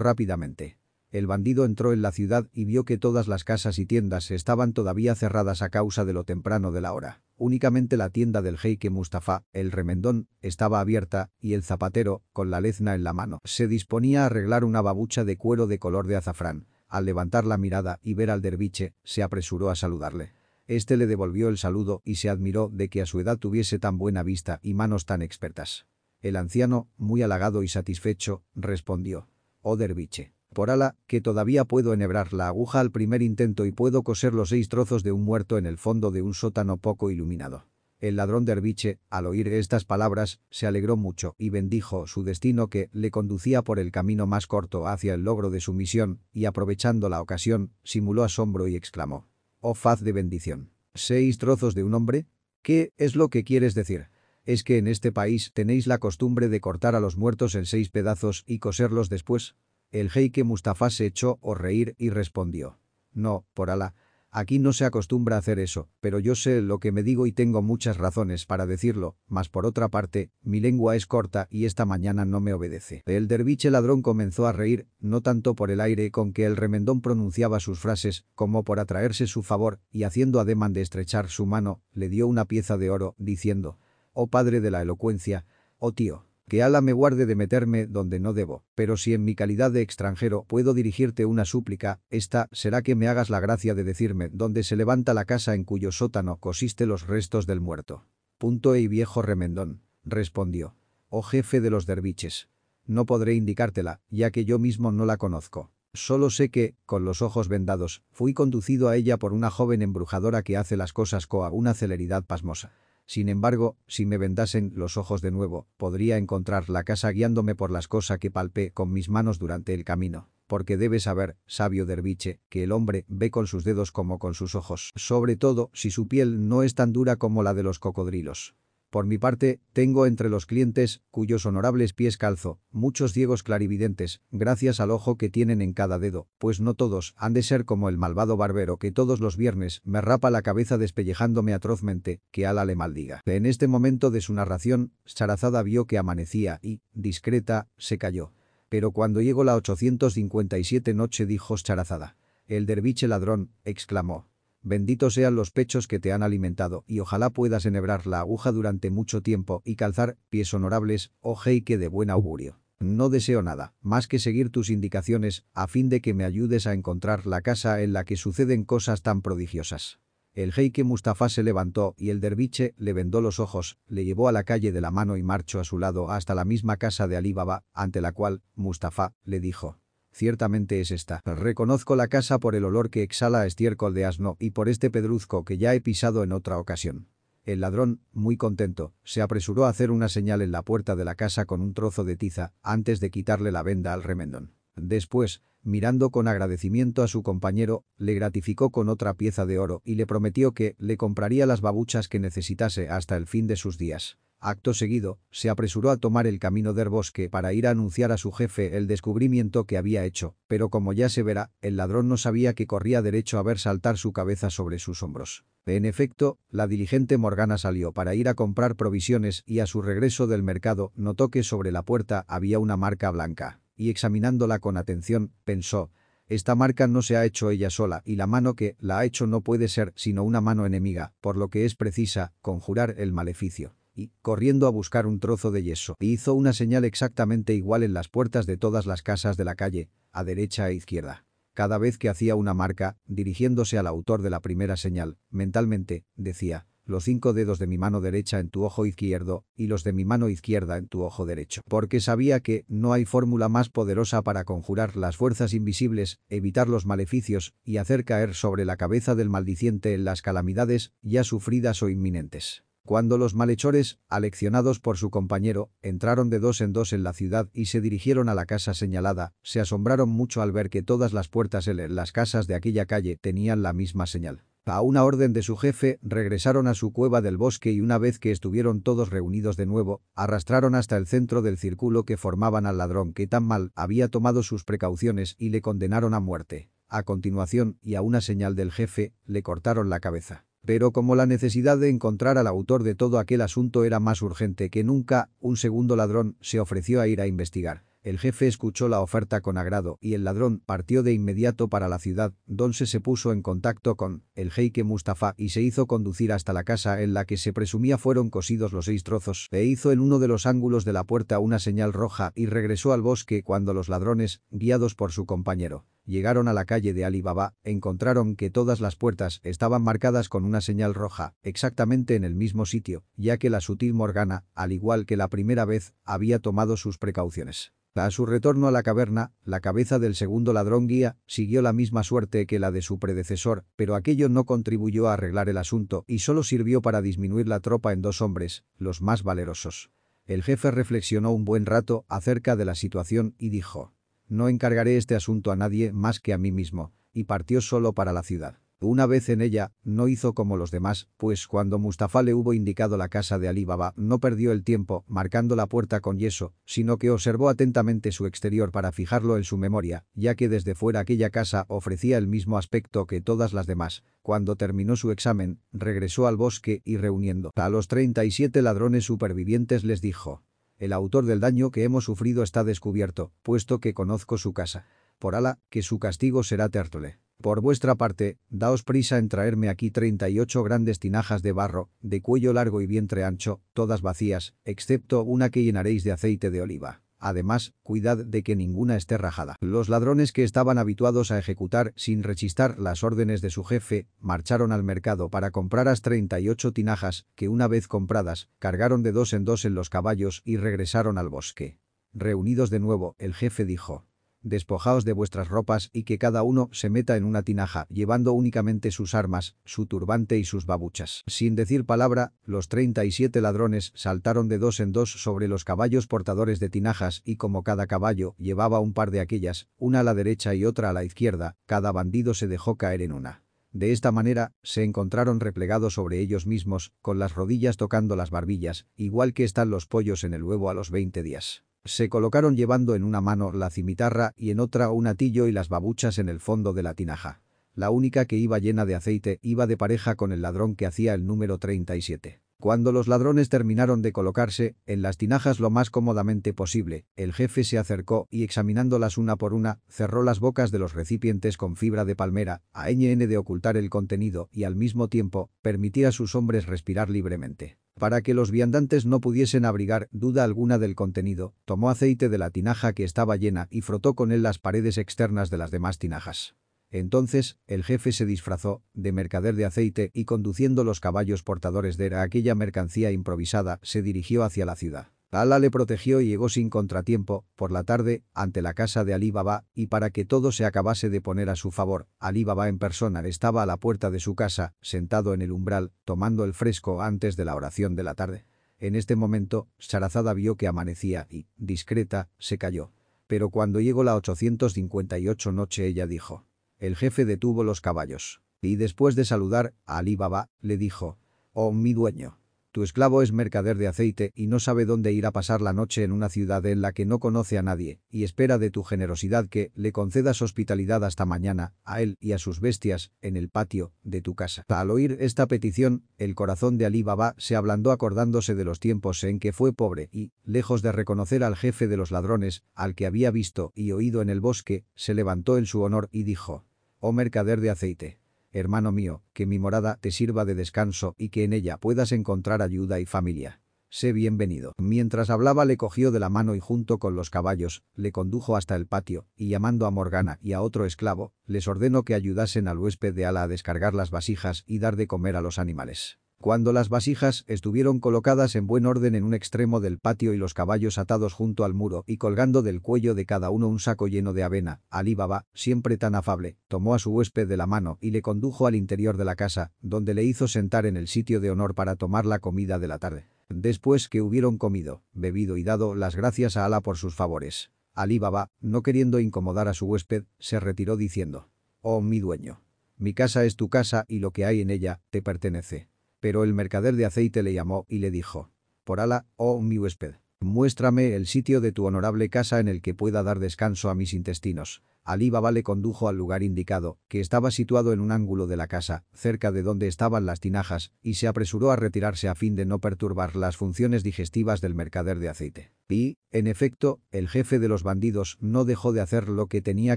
rápidamente. El bandido entró en la ciudad y vio que todas las casas y tiendas estaban todavía cerradas a causa de lo temprano de la hora. Únicamente la tienda del jeique Mustafa, el remendón, estaba abierta y el zapatero, con la lezna en la mano, se disponía a arreglar una babucha de cuero de color de azafrán. Al levantar la mirada y ver al derviche, se apresuró a saludarle. Este le devolvió el saludo y se admiró de que a su edad tuviese tan buena vista y manos tan expertas. El anciano, muy halagado y satisfecho, respondió. Oh derviche. Por ala, que todavía puedo enhebrar la aguja al primer intento y puedo coser los seis trozos de un muerto en el fondo de un sótano poco iluminado. El ladrón derviche, al oír estas palabras, se alegró mucho y bendijo su destino que le conducía por el camino más corto hacia el logro de su misión, y aprovechando la ocasión, simuló asombro y exclamó oh faz de bendición. ¿Seis trozos de un hombre? ¿Qué es lo que quieres decir? ¿Es que en este país tenéis la costumbre de cortar a los muertos en seis pedazos y coserlos después? El jeique Mustafa se echó a reír y respondió. No, por Alá, Aquí no se acostumbra a hacer eso, pero yo sé lo que me digo y tengo muchas razones para decirlo, mas por otra parte, mi lengua es corta y esta mañana no me obedece. El derviche ladrón comenzó a reír, no tanto por el aire con que el remendón pronunciaba sus frases, como por atraerse su favor, y haciendo ademán de estrechar su mano, le dio una pieza de oro, diciendo, «Oh padre de la elocuencia, oh tío, que Ala me guarde de meterme donde no debo, pero si en mi calidad de extranjero puedo dirigirte una súplica, esta será que me hagas la gracia de decirme dónde se levanta la casa en cuyo sótano cosiste los restos del muerto. Punto y viejo remendón, respondió. Oh jefe de los derviches. No podré indicártela, ya que yo mismo no la conozco. Solo sé que, con los ojos vendados, fui conducido a ella por una joven embrujadora que hace las cosas con una celeridad pasmosa. Sin embargo, si me vendasen los ojos de nuevo, podría encontrar la casa guiándome por las cosas que palpé con mis manos durante el camino. Porque debes saber, sabio derviche, que el hombre ve con sus dedos como con sus ojos, sobre todo si su piel no es tan dura como la de los cocodrilos. Por mi parte, tengo entre los clientes, cuyos honorables pies calzo, muchos ciegos clarividentes, gracias al ojo que tienen en cada dedo, pues no todos han de ser como el malvado barbero que todos los viernes me rapa la cabeza despellejándome atrozmente, que ala le maldiga. En este momento de su narración, Charazada vio que amanecía y, discreta, se cayó. Pero cuando llegó la 857 noche dijo Charazada. El derviche ladrón, exclamó. Benditos sean los pechos que te han alimentado y ojalá puedas enhebrar la aguja durante mucho tiempo y calzar pies honorables, oh jeique de buen augurio. No deseo nada, más que seguir tus indicaciones, a fin de que me ayudes a encontrar la casa en la que suceden cosas tan prodigiosas. El jeique Mustafa se levantó y el derviche le vendó los ojos, le llevó a la calle de la mano y marchó a su lado hasta la misma casa de Ali Baba, ante la cual, Mustafa, le dijo, Ciertamente es esta. Reconozco la casa por el olor que exhala a estiércol de asno y por este pedruzco que ya he pisado en otra ocasión. El ladrón, muy contento, se apresuró a hacer una señal en la puerta de la casa con un trozo de tiza antes de quitarle la venda al remendón. Después, mirando con agradecimiento a su compañero, le gratificó con otra pieza de oro y le prometió que le compraría las babuchas que necesitase hasta el fin de sus días. Acto seguido, se apresuró a tomar el camino del bosque para ir a anunciar a su jefe el descubrimiento que había hecho, pero como ya se verá, el ladrón no sabía que corría derecho a ver saltar su cabeza sobre sus hombros. En efecto, la diligente Morgana salió para ir a comprar provisiones y a su regreso del mercado notó que sobre la puerta había una marca blanca, y examinándola con atención, pensó, esta marca no se ha hecho ella sola y la mano que la ha hecho no puede ser sino una mano enemiga, por lo que es precisa conjurar el maleficio y, corriendo a buscar un trozo de yeso, hizo una señal exactamente igual en las puertas de todas las casas de la calle, a derecha e izquierda. Cada vez que hacía una marca, dirigiéndose al autor de la primera señal, mentalmente, decía, los cinco dedos de mi mano derecha en tu ojo izquierdo y los de mi mano izquierda en tu ojo derecho. Porque sabía que no hay fórmula más poderosa para conjurar las fuerzas invisibles, evitar los maleficios y hacer caer sobre la cabeza del maldiciente las calamidades ya sufridas o inminentes. Cuando los malhechores, aleccionados por su compañero, entraron de dos en dos en la ciudad y se dirigieron a la casa señalada, se asombraron mucho al ver que todas las puertas en las casas de aquella calle tenían la misma señal. A una orden de su jefe, regresaron a su cueva del bosque y una vez que estuvieron todos reunidos de nuevo, arrastraron hasta el centro del círculo que formaban al ladrón que tan mal había tomado sus precauciones y le condenaron a muerte. A continuación, y a una señal del jefe, le cortaron la cabeza. Pero como la necesidad de encontrar al autor de todo aquel asunto era más urgente que nunca, un segundo ladrón se ofreció a ir a investigar. El jefe escuchó la oferta con agrado y el ladrón partió de inmediato para la ciudad, donde se puso en contacto con el jeique Mustafa y se hizo conducir hasta la casa en la que se presumía fueron cosidos los seis trozos, e hizo en uno de los ángulos de la puerta una señal roja y regresó al bosque cuando los ladrones, guiados por su compañero, Llegaron a la calle de Alibaba, encontraron que todas las puertas estaban marcadas con una señal roja, exactamente en el mismo sitio, ya que la sutil Morgana, al igual que la primera vez, había tomado sus precauciones. A su retorno a la caverna, la cabeza del segundo ladrón guía siguió la misma suerte que la de su predecesor, pero aquello no contribuyó a arreglar el asunto y solo sirvió para disminuir la tropa en dos hombres, los más valerosos. El jefe reflexionó un buen rato acerca de la situación y dijo, no encargaré este asunto a nadie más que a mí mismo, y partió solo para la ciudad. Una vez en ella, no hizo como los demás, pues cuando Mustafa le hubo indicado la casa de Ali Baba, no perdió el tiempo marcando la puerta con yeso, sino que observó atentamente su exterior para fijarlo en su memoria, ya que desde fuera aquella casa ofrecía el mismo aspecto que todas las demás. Cuando terminó su examen, regresó al bosque y reuniendo a los 37 ladrones supervivientes les dijo, el autor del daño que hemos sufrido está descubierto, puesto que conozco su casa. Por ala, que su castigo será tértole. Por vuestra parte, daos prisa en traerme aquí 38 grandes tinajas de barro, de cuello largo y vientre ancho, todas vacías, excepto una que llenaréis de aceite de oliva. Además, cuidad de que ninguna esté rajada. Los ladrones que estaban habituados a ejecutar sin rechistar las órdenes de su jefe, marcharon al mercado para comprar las 38 tinajas, que una vez compradas, cargaron de dos en dos en los caballos y regresaron al bosque. Reunidos de nuevo, el jefe dijo, despojaos de vuestras ropas y que cada uno se meta en una tinaja, llevando únicamente sus armas, su turbante y sus babuchas. Sin decir palabra, los 37 ladrones saltaron de dos en dos sobre los caballos portadores de tinajas y como cada caballo llevaba un par de aquellas, una a la derecha y otra a la izquierda, cada bandido se dejó caer en una. De esta manera, se encontraron replegados sobre ellos mismos, con las rodillas tocando las barbillas, igual que están los pollos en el huevo a los 20 días. Se colocaron llevando en una mano la cimitarra y en otra un atillo y las babuchas en el fondo de la tinaja. La única que iba llena de aceite iba de pareja con el ladrón que hacía el número 37. Cuando los ladrones terminaron de colocarse, en las tinajas lo más cómodamente posible, el jefe se acercó y examinándolas una por una, cerró las bocas de los recipientes con fibra de palmera, a ñn de ocultar el contenido y al mismo tiempo, permitía a sus hombres respirar libremente. Para que los viandantes no pudiesen abrigar duda alguna del contenido, tomó aceite de la tinaja que estaba llena y frotó con él las paredes externas de las demás tinajas. Entonces, el jefe se disfrazó de mercader de aceite y conduciendo los caballos portadores de aquella mercancía improvisada, se dirigió hacia la ciudad. Ala le protegió y llegó sin contratiempo, por la tarde, ante la casa de Ali Baba, y para que todo se acabase de poner a su favor, Ali Baba en persona estaba a la puerta de su casa, sentado en el umbral, tomando el fresco antes de la oración de la tarde. En este momento, Sarazada vio que amanecía y, discreta, se cayó. Pero cuando llegó la 858 noche ella dijo, el jefe detuvo los caballos. Y después de saludar a Ali Baba, le dijo, «Oh, mi dueño, tu esclavo es mercader de aceite y no sabe dónde ir a pasar la noche en una ciudad en la que no conoce a nadie, y espera de tu generosidad que le concedas hospitalidad hasta mañana, a él y a sus bestias, en el patio de tu casa». Al oír esta petición, el corazón de Ali Baba se ablandó acordándose de los tiempos en que fue pobre y, lejos de reconocer al jefe de los ladrones, al que había visto y oído en el bosque, se levantó en su honor y dijo, oh mercader de aceite. Hermano mío, que mi morada te sirva de descanso y que en ella puedas encontrar ayuda y familia. Sé bienvenido. Mientras hablaba le cogió de la mano y junto con los caballos, le condujo hasta el patio, y llamando a Morgana y a otro esclavo, les ordenó que ayudasen al huésped de Ala a descargar las vasijas y dar de comer a los animales. Cuando las vasijas estuvieron colocadas en buen orden en un extremo del patio y los caballos atados junto al muro y colgando del cuello de cada uno un saco lleno de avena, Alí Baba, siempre tan afable, tomó a su huésped de la mano y le condujo al interior de la casa, donde le hizo sentar en el sitio de honor para tomar la comida de la tarde. Después que hubieron comido, bebido y dado las gracias a Alá por sus favores, Alí Baba, no queriendo incomodar a su huésped, se retiró diciendo, «Oh mi dueño, mi casa es tu casa y lo que hay en ella te pertenece». Pero el mercader de aceite le llamó y le dijo, «Por Alá, oh mi huésped, muéstrame el sitio de tu honorable casa en el que pueda dar descanso a mis intestinos». Alí Baba le condujo al lugar indicado, que estaba situado en un ángulo de la casa, cerca de donde estaban las tinajas, y se apresuró a retirarse a fin de no perturbar las funciones digestivas del mercader de aceite. Y, en efecto, el jefe de los bandidos no dejó de hacer lo que tenía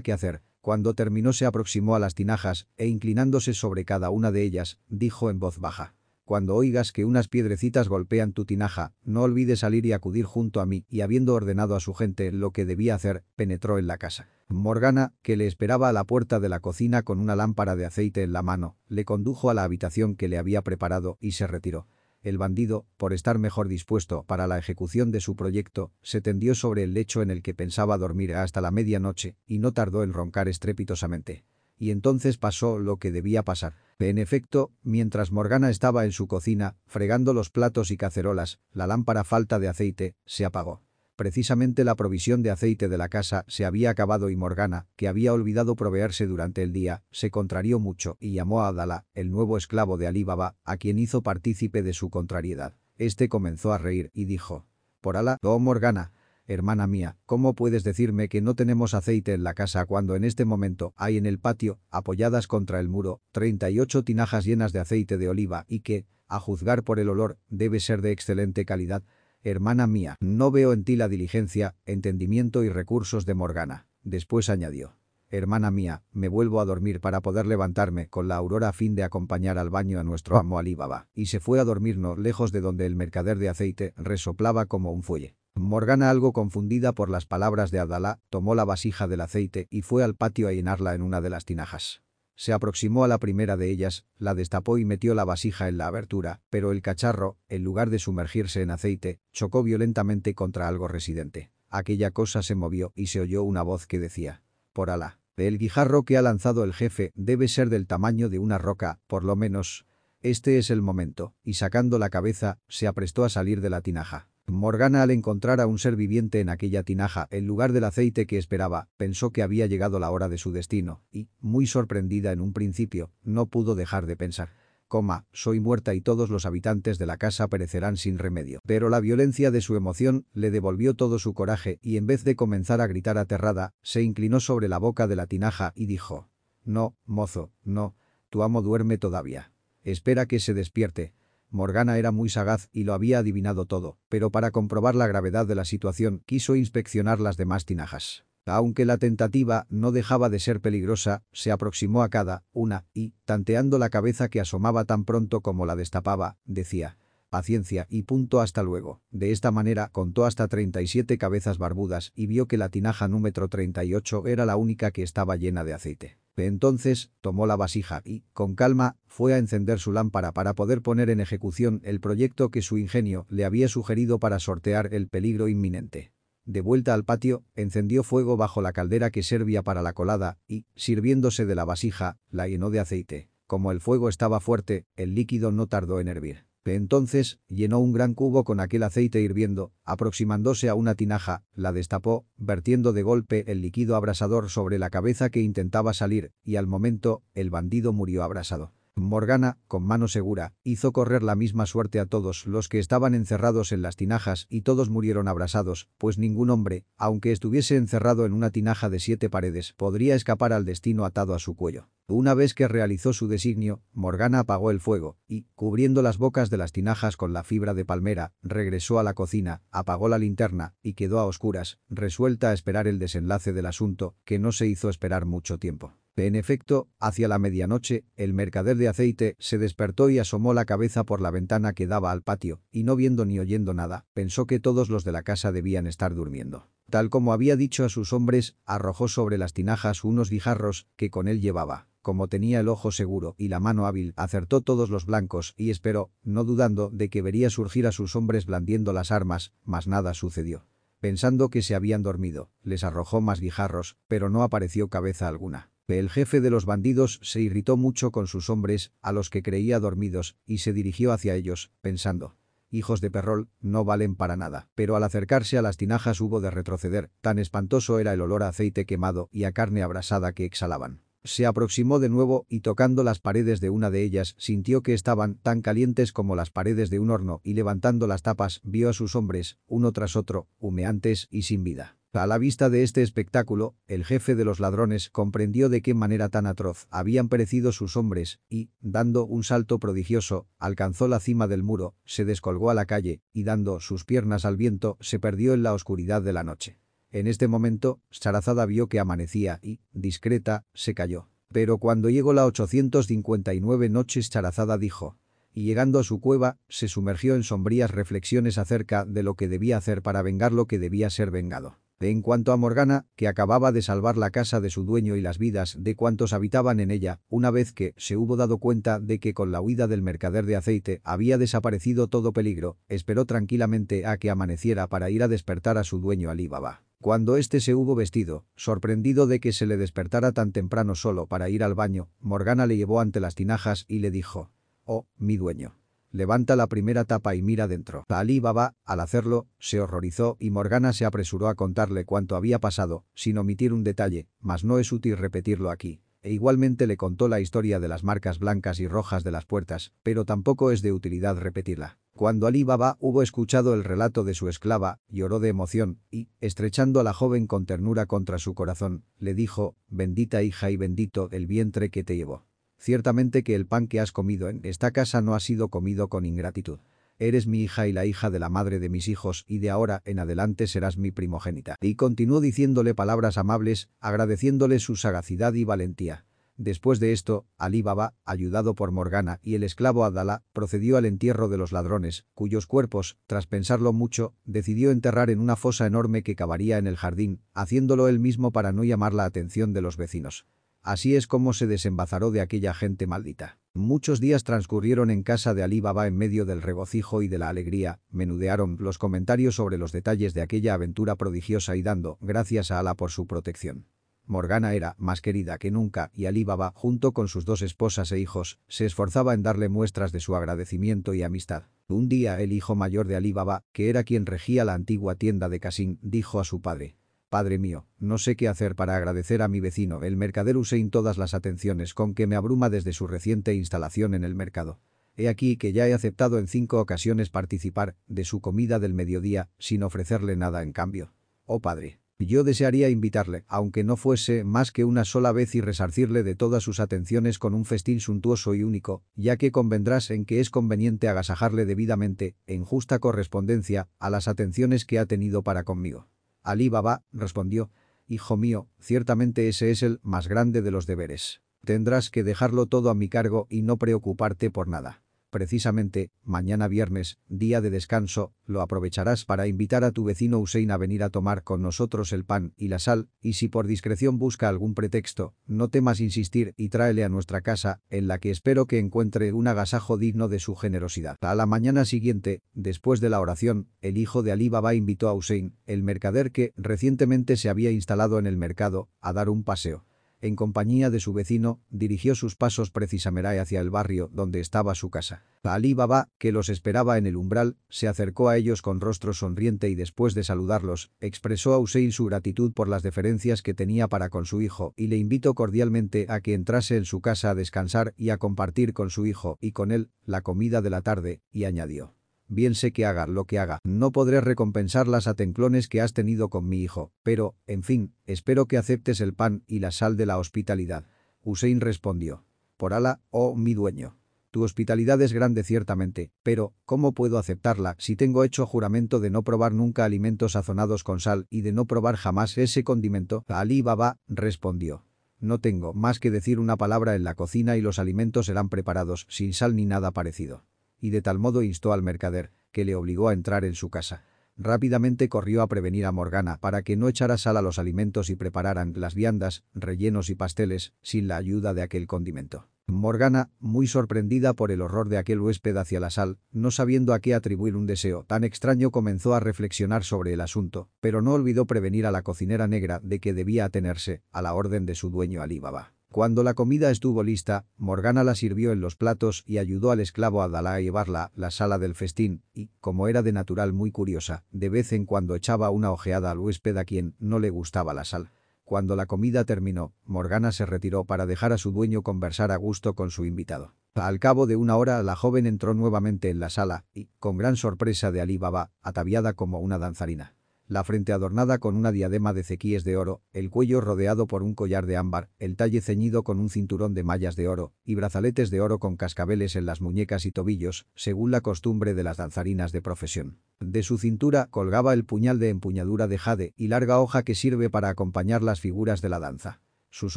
que hacer. Cuando terminó se aproximó a las tinajas, e inclinándose sobre cada una de ellas, dijo en voz baja. Cuando oigas que unas piedrecitas golpean tu tinaja, no olvides salir y acudir junto a mí y habiendo ordenado a su gente lo que debía hacer, penetró en la casa. Morgana, que le esperaba a la puerta de la cocina con una lámpara de aceite en la mano, le condujo a la habitación que le había preparado y se retiró. El bandido, por estar mejor dispuesto para la ejecución de su proyecto, se tendió sobre el lecho en el que pensaba dormir hasta la medianoche y no tardó en roncar estrepitosamente. Y entonces pasó lo que debía pasar. En efecto, mientras Morgana estaba en su cocina, fregando los platos y cacerolas, la lámpara falta de aceite se apagó. Precisamente la provisión de aceite de la casa se había acabado y Morgana, que había olvidado proveerse durante el día, se contrarió mucho y llamó a Adala, el nuevo esclavo de Alí Baba, a quien hizo partícipe de su contrariedad. Este comenzó a reír y dijo, «Por Alá, oh Morgana, hermana mía, ¿cómo puedes decirme que no tenemos aceite en la casa cuando en este momento hay en el patio, apoyadas contra el muro, 38 tinajas llenas de aceite de oliva y que, a juzgar por el olor, debe ser de excelente calidad? Hermana mía, no veo en ti la diligencia, entendimiento y recursos de Morgana. Después añadió. Hermana mía, me vuelvo a dormir para poder levantarme con la aurora a fin de acompañar al baño a nuestro amo Alibaba. Y se fue a dormirnos lejos de donde el mercader de aceite resoplaba como un fuelle. Morgana algo confundida por las palabras de Adalá, tomó la vasija del aceite y fue al patio a llenarla en una de las tinajas. Se aproximó a la primera de ellas, la destapó y metió la vasija en la abertura, pero el cacharro, en lugar de sumergirse en aceite, chocó violentamente contra algo residente. Aquella cosa se movió y se oyó una voz que decía, «Por Alá, el guijarro que ha lanzado el jefe debe ser del tamaño de una roca, por lo menos. Este es el momento», y sacando la cabeza, se aprestó a salir de la tinaja. Morgana al encontrar a un ser viviente en aquella tinaja en lugar del aceite que esperaba, pensó que había llegado la hora de su destino, y, muy sorprendida en un principio, no pudo dejar de pensar. Coma, soy muerta y todos los habitantes de la casa perecerán sin remedio. Pero la violencia de su emoción le devolvió todo su coraje y en vez de comenzar a gritar aterrada, se inclinó sobre la boca de la tinaja y dijo, «No, mozo, no, tu amo duerme todavía. Espera que se despierte, Morgana era muy sagaz y lo había adivinado todo, pero para comprobar la gravedad de la situación quiso inspeccionar las demás tinajas. Aunque la tentativa no dejaba de ser peligrosa, se aproximó a cada una y, tanteando la cabeza que asomaba tan pronto como la destapaba, decía paciencia y punto hasta luego. De esta manera contó hasta 37 cabezas barbudas y vio que la tinaja número 38 era la única que estaba llena de aceite. Entonces, tomó la vasija y, con calma, fue a encender su lámpara para poder poner en ejecución el proyecto que su ingenio le había sugerido para sortear el peligro inminente. De vuelta al patio, encendió fuego bajo la caldera que servía para la colada y, sirviéndose de la vasija, la llenó de aceite. Como el fuego estaba fuerte, el líquido no tardó en hervir. Entonces, llenó un gran cubo con aquel aceite hirviendo, aproximándose a una tinaja, la destapó, vertiendo de golpe el líquido abrasador sobre la cabeza que intentaba salir, y al momento, el bandido murió abrasado. Morgana, con mano segura, hizo correr la misma suerte a todos los que estaban encerrados en las tinajas y todos murieron abrasados, pues ningún hombre, aunque estuviese encerrado en una tinaja de siete paredes, podría escapar al destino atado a su cuello. Una vez que realizó su designio, Morgana apagó el fuego y, cubriendo las bocas de las tinajas con la fibra de palmera, regresó a la cocina, apagó la linterna y quedó a oscuras, resuelta a esperar el desenlace del asunto, que no se hizo esperar mucho tiempo. En efecto, hacia la medianoche, el mercader de aceite se despertó y asomó la cabeza por la ventana que daba al patio, y no viendo ni oyendo nada, pensó que todos los de la casa debían estar durmiendo. Tal como había dicho a sus hombres, arrojó sobre las tinajas unos guijarros que con él llevaba. como tenía el ojo seguro y la mano hábil, acertó todos los blancos y esperó, no dudando de que vería surgir a sus hombres blandiendo las armas, mas nada sucedió. Pensando que se habían dormido, les arrojó más guijarros, pero no apareció cabeza alguna. El jefe de los bandidos se irritó mucho con sus hombres, a los que creía dormidos, y se dirigió hacia ellos, pensando, hijos de perrol, no valen para nada. Pero al acercarse a las tinajas hubo de retroceder, tan espantoso era el olor a aceite quemado y a carne abrasada que exhalaban. Se aproximó de nuevo y tocando las paredes de una de ellas sintió que estaban tan calientes como las paredes de un horno y levantando las tapas vio a sus hombres, uno tras otro, humeantes y sin vida. A la vista de este espectáculo, el jefe de los ladrones comprendió de qué manera tan atroz habían perecido sus hombres y, dando un salto prodigioso, alcanzó la cima del muro, se descolgó a la calle y dando sus piernas al viento se perdió en la oscuridad de la noche. En este momento, Sarazada vio que amanecía y, discreta, se cayó. Pero cuando llegó la 859 noches Charazada dijo, y llegando a su cueva, se sumergió en sombrías reflexiones acerca de lo que debía hacer para vengar lo que debía ser vengado. En cuanto a Morgana, que acababa de salvar la casa de su dueño y las vidas de cuantos habitaban en ella, una vez que se hubo dado cuenta de que con la huida del mercader de aceite había desaparecido todo peligro, esperó tranquilamente a que amaneciera para ir a despertar a su dueño Alí Baba. Cuando éste se hubo vestido, sorprendido de que se le despertara tan temprano solo para ir al baño, Morgana le llevó ante las tinajas y le dijo, «Oh, mi dueño». Levanta la primera tapa y mira dentro. Ali Baba, al hacerlo, se horrorizó y Morgana se apresuró a contarle cuánto había pasado, sin omitir un detalle, mas no es útil repetirlo aquí. E igualmente le contó la historia de las marcas blancas y rojas de las puertas, pero tampoco es de utilidad repetirla. Cuando Ali Baba hubo escuchado el relato de su esclava, lloró de emoción y, estrechando a la joven con ternura contra su corazón, le dijo, «Bendita hija y bendito el vientre que te llevó». Ciertamente que el pan que has comido en esta casa no ha sido comido con ingratitud. Eres mi hija y la hija de la madre de mis hijos y de ahora en adelante serás mi primogénita. Y continuó diciéndole palabras amables, agradeciéndole su sagacidad y valentía. Después de esto, Ali Baba, ayudado por Morgana y el esclavo Adala, procedió al entierro de los ladrones, cuyos cuerpos, tras pensarlo mucho, decidió enterrar en una fosa enorme que cavaría en el jardín, haciéndolo él mismo para no llamar la atención de los vecinos. Así es como se desembazaró de aquella gente maldita. Muchos días transcurrieron en casa de Ali Baba en medio del regocijo y de la alegría, menudearon los comentarios sobre los detalles de aquella aventura prodigiosa y dando gracias a Alá por su protección. Morgana era más querida que nunca y Ali Baba, junto con sus dos esposas e hijos, se esforzaba en darle muestras de su agradecimiento y amistad. Un día el hijo mayor de Ali Baba, que era quien regía la antigua tienda de Casim, dijo a su padre, Padre mío, no sé qué hacer para agradecer a mi vecino, el mercader Hussein todas las atenciones con que me abruma desde su reciente instalación en el mercado. He aquí que ya he aceptado en cinco ocasiones participar de su comida del mediodía sin ofrecerle nada en cambio. Oh padre, yo desearía invitarle, aunque no fuese más que una sola vez y resarcirle de todas sus atenciones con un festín suntuoso y único, ya que convendrás en que es conveniente agasajarle debidamente, en justa correspondencia, a las atenciones que ha tenido para conmigo. Ali Baba respondió, «Hijo mío, ciertamente ese es el más grande de los deberes. Tendrás que dejarlo todo a mi cargo y no preocuparte por nada. Precisamente, mañana viernes, día de descanso, lo aprovecharás para invitar a tu vecino Hussein a venir a tomar con nosotros el pan y la sal, y si por discreción busca algún pretexto, no temas insistir y tráele a nuestra casa, en la que espero que encuentre un agasajo digno de su generosidad. A la mañana siguiente, después de la oración, el hijo de Ali Baba invitó a Hussein, el mercader que recientemente se había instalado en el mercado, a dar un paseo en compañía de su vecino, dirigió sus pasos precisamente hacia el barrio donde estaba su casa. Ali Baba, que los esperaba en el umbral, se acercó a ellos con rostro sonriente y después de saludarlos, expresó a Hussein su gratitud por las deferencias que tenía para con su hijo y le invitó cordialmente a que entrase en su casa a descansar y a compartir con su hijo y con él la comida de la tarde, y añadió bien sé que haga lo que haga, no podré recompensar las atenclones que has tenido con mi hijo, pero, en fin, espero que aceptes el pan y la sal de la hospitalidad. Hussein respondió. Por Ala, oh mi dueño. Tu hospitalidad es grande ciertamente, pero, ¿cómo puedo aceptarla si tengo hecho juramento de no probar nunca alimentos sazonados con sal y de no probar jamás ese condimento? Ali Baba respondió. No tengo más que decir una palabra en la cocina y los alimentos serán preparados sin sal ni nada parecido y de tal modo instó al mercader, que le obligó a entrar en su casa. Rápidamente corrió a prevenir a Morgana para que no echara sal a los alimentos y prepararan las viandas, rellenos y pasteles, sin la ayuda de aquel condimento. Morgana, muy sorprendida por el horror de aquel huésped hacia la sal, no sabiendo a qué atribuir un deseo tan extraño comenzó a reflexionar sobre el asunto, pero no olvidó prevenir a la cocinera negra de que debía atenerse a la orden de su dueño Alibaba. Cuando la comida estuvo lista, Morgana la sirvió en los platos y ayudó al esclavo Adalá a llevarla a la sala del festín y, como era de natural muy curiosa, de vez en cuando echaba una ojeada al huésped a quien no le gustaba la sal. Cuando la comida terminó, Morgana se retiró para dejar a su dueño conversar a gusto con su invitado. Al cabo de una hora la joven entró nuevamente en la sala y, con gran sorpresa de Ali Baba, ataviada como una danzarina la frente adornada con una diadema de cequíes de oro, el cuello rodeado por un collar de ámbar, el talle ceñido con un cinturón de mallas de oro, y brazaletes de oro con cascabeles en las muñecas y tobillos, según la costumbre de las danzarinas de profesión. De su cintura colgaba el puñal de empuñadura de jade y larga hoja que sirve para acompañar las figuras de la danza. Sus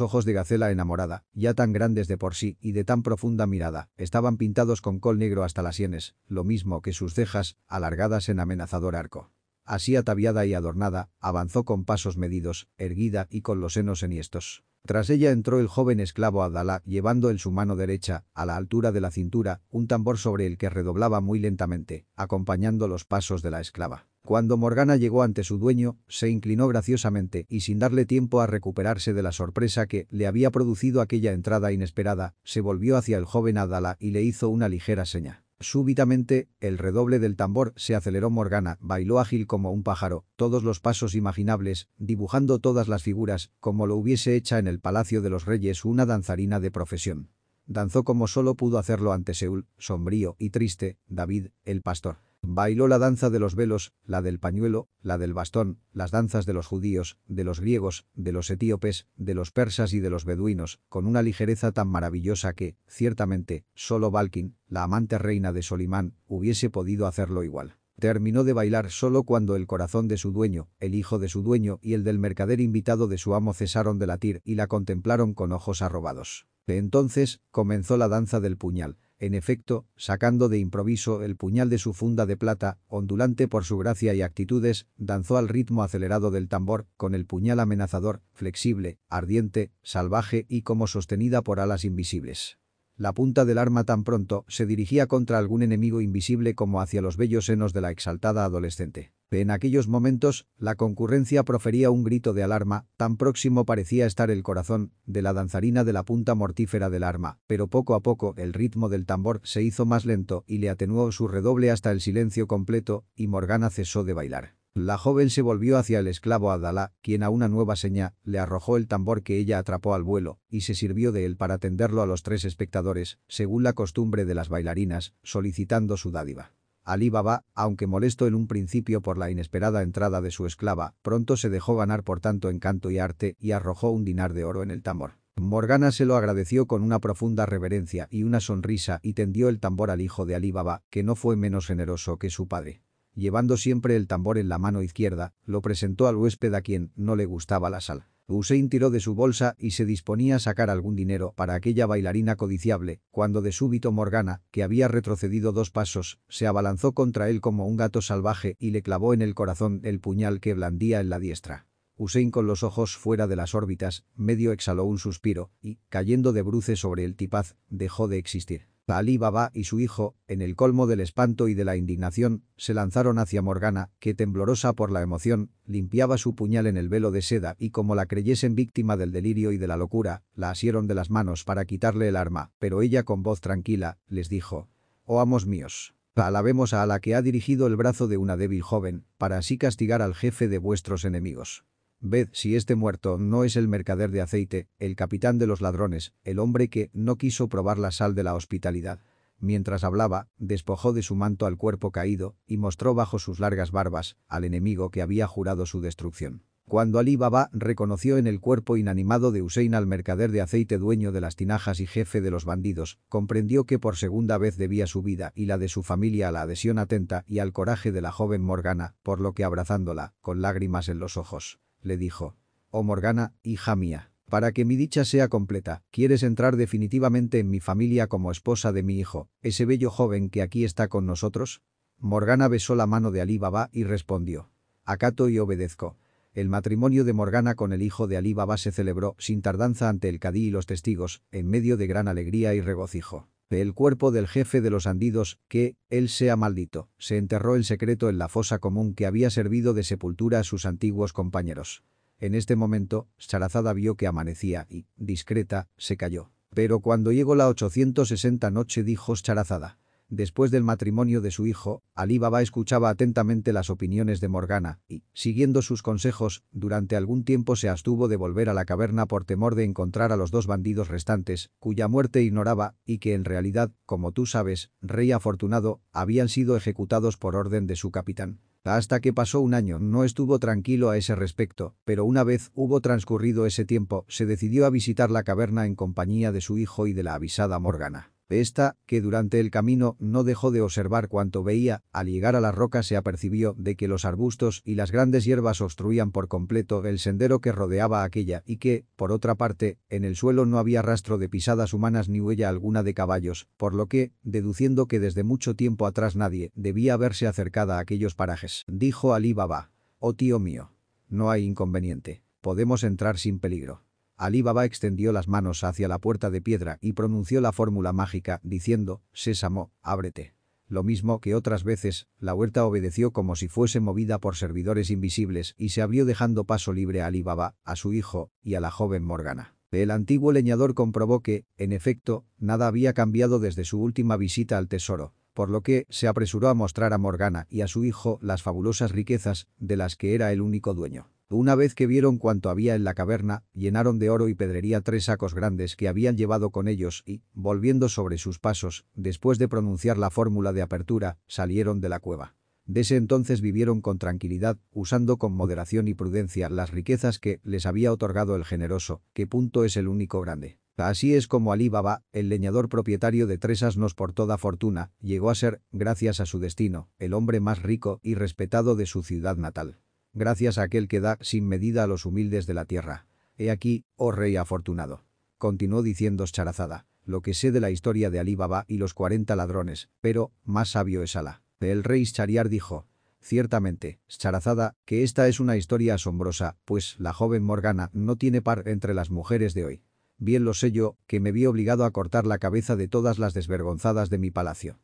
ojos de gacela enamorada, ya tan grandes de por sí y de tan profunda mirada, estaban pintados con col negro hasta las sienes, lo mismo que sus cejas, alargadas en amenazador arco. Así ataviada y adornada, avanzó con pasos medidos, erguida y con los senos enhiestos. Tras ella entró el joven esclavo Abdalá, llevando en su mano derecha, a la altura de la cintura, un tambor sobre el que redoblaba muy lentamente, acompañando los pasos de la esclava. Cuando Morgana llegó ante su dueño, se inclinó graciosamente y sin darle tiempo a recuperarse de la sorpresa que le había producido aquella entrada inesperada, se volvió hacia el joven Abdalá y le hizo una ligera seña. Súbitamente, el redoble del tambor se aceleró Morgana, bailó ágil como un pájaro, todos los pasos imaginables, dibujando todas las figuras, como lo hubiese hecha en el Palacio de los Reyes una danzarina de profesión. Danzó como solo pudo hacerlo ante Seúl, sombrío y triste, David, el pastor. Bailó la danza de los velos, la del pañuelo, la del bastón, las danzas de los judíos, de los griegos, de los etíopes, de los persas y de los beduinos, con una ligereza tan maravillosa que, ciertamente, solo Balkin, la amante reina de Solimán, hubiese podido hacerlo igual. Terminó de bailar solo cuando el corazón de su dueño, el hijo de su dueño y el del mercader invitado de su amo cesaron de latir y la contemplaron con ojos arrobados. Entonces, comenzó la danza del puñal, en efecto, sacando de improviso el puñal de su funda de plata, ondulante por su gracia y actitudes, danzó al ritmo acelerado del tambor, con el puñal amenazador, flexible, ardiente, salvaje y como sostenida por alas invisibles. La punta del arma tan pronto se dirigía contra algún enemigo invisible como hacia los bellos senos de la exaltada adolescente. En aquellos momentos, la concurrencia profería un grito de alarma, tan próximo parecía estar el corazón de la danzarina de la punta mortífera del arma, pero poco a poco el ritmo del tambor se hizo más lento y le atenuó su redoble hasta el silencio completo, y Morgana cesó de bailar. La joven se volvió hacia el esclavo Adalá, quien a una nueva seña le arrojó el tambor que ella atrapó al vuelo, y se sirvió de él para tenderlo a los tres espectadores, según la costumbre de las bailarinas, solicitando su dádiva. Ali Baba, aunque molesto en un principio por la inesperada entrada de su esclava, pronto se dejó ganar por tanto encanto y arte y arrojó un dinar de oro en el tambor. Morgana se lo agradeció con una profunda reverencia y una sonrisa y tendió el tambor al hijo de Ali Baba, que no fue menos generoso que su padre. Llevando siempre el tambor en la mano izquierda, lo presentó al huésped a quien no le gustaba la sal. Hussein tiró de su bolsa y se disponía a sacar algún dinero para aquella bailarina codiciable, cuando de súbito Morgana, que había retrocedido dos pasos, se abalanzó contra él como un gato salvaje y le clavó en el corazón el puñal que blandía en la diestra. Hussein con los ojos fuera de las órbitas, medio exhaló un suspiro y, cayendo de bruces sobre el tipaz, dejó de existir. Ali Baba y su hijo, en el colmo del espanto y de la indignación, se lanzaron hacia Morgana, que temblorosa por la emoción, limpiaba su puñal en el velo de seda y como la creyesen víctima del delirio y de la locura, la asieron de las manos para quitarle el arma, pero ella con voz tranquila, les dijo, «Oh amos míos, alabemos a la que ha dirigido el brazo de una débil joven, para así castigar al jefe de vuestros enemigos». Ved si este muerto no es el mercader de aceite, el capitán de los ladrones, el hombre que no quiso probar la sal de la hospitalidad. Mientras hablaba, despojó de su manto al cuerpo caído y mostró bajo sus largas barbas al enemigo que había jurado su destrucción. Cuando Ali Baba reconoció en el cuerpo inanimado de Hussein al mercader de aceite dueño de las tinajas y jefe de los bandidos, comprendió que por segunda vez debía su vida y la de su familia a la adhesión atenta y al coraje de la joven Morgana, por lo que abrazándola, con lágrimas en los ojos, le dijo. «Oh Morgana, hija mía, para que mi dicha sea completa, ¿quieres entrar definitivamente en mi familia como esposa de mi hijo, ese bello joven que aquí está con nosotros?» Morgana besó la mano de Ali Baba y respondió. Acato y obedezco. El matrimonio de Morgana con el hijo de Ali Baba se celebró sin tardanza ante el cadí y los testigos, en medio de gran alegría y regocijo. El cuerpo del jefe de los andidos, que, él sea maldito, se enterró en secreto en la fosa común que había servido de sepultura a sus antiguos compañeros. En este momento, Sarazada vio que amanecía y, discreta, se cayó. Pero cuando llegó la 860 noche dijo Charazada. Después del matrimonio de su hijo, Ali Baba escuchaba atentamente las opiniones de Morgana y, siguiendo sus consejos, durante algún tiempo se abstuvo de volver a la caverna por temor de encontrar a los dos bandidos restantes, cuya muerte ignoraba y que en realidad, como tú sabes, rey afortunado, habían sido ejecutados por orden de su capitán. Hasta que pasó un año no estuvo tranquilo a ese respecto, pero una vez hubo transcurrido ese tiempo se decidió a visitar la caverna en compañía de su hijo y de la avisada Morgana. Esta, que durante el camino no dejó de observar cuanto veía, al llegar a la roca se apercibió de que los arbustos y las grandes hierbas obstruían por completo el sendero que rodeaba aquella y que, por otra parte, en el suelo no había rastro de pisadas humanas ni huella alguna de caballos, por lo que, deduciendo que desde mucho tiempo atrás nadie debía haberse acercada a aquellos parajes, dijo Ali Baba. «Oh tío mío. No hay inconveniente. Podemos entrar sin peligro». Ali Baba extendió las manos hacia la puerta de piedra y pronunció la fórmula mágica, diciendo, «Sésamo, ábrete». Lo mismo que otras veces, la huerta obedeció como si fuese movida por servidores invisibles y se abrió dejando paso libre a Ali Baba, a su hijo y a la joven Morgana. El antiguo leñador comprobó que, en efecto, nada había cambiado desde su última visita al tesoro, por lo que se apresuró a mostrar a Morgana y a su hijo las fabulosas riquezas de las que era el único dueño. Una vez que vieron cuanto había en la caverna, llenaron de oro y pedrería tres sacos grandes que habían llevado con ellos y, volviendo sobre sus pasos, después de pronunciar la fórmula de apertura, salieron de la cueva. Desde entonces vivieron con tranquilidad, usando con moderación y prudencia las riquezas que les había otorgado el generoso, que punto es el único grande. Así es como Ali Baba, el leñador propietario de tres asnos por toda fortuna, llegó a ser, gracias a su destino, el hombre más rico y respetado de su ciudad natal gracias a aquel que da sin medida a los humildes de la tierra. He aquí, oh rey afortunado. Continuó diciendo Charazada, lo que sé de la historia de Ali Baba y los cuarenta ladrones, pero, más sabio es Alá. El rey Chariar dijo, Ciertamente, Charazada, que esta es una historia asombrosa, pues la joven Morgana no tiene par entre las mujeres de hoy. Bien lo sé yo, que me vi obligado a cortar la cabeza de todas las desvergonzadas de mi palacio.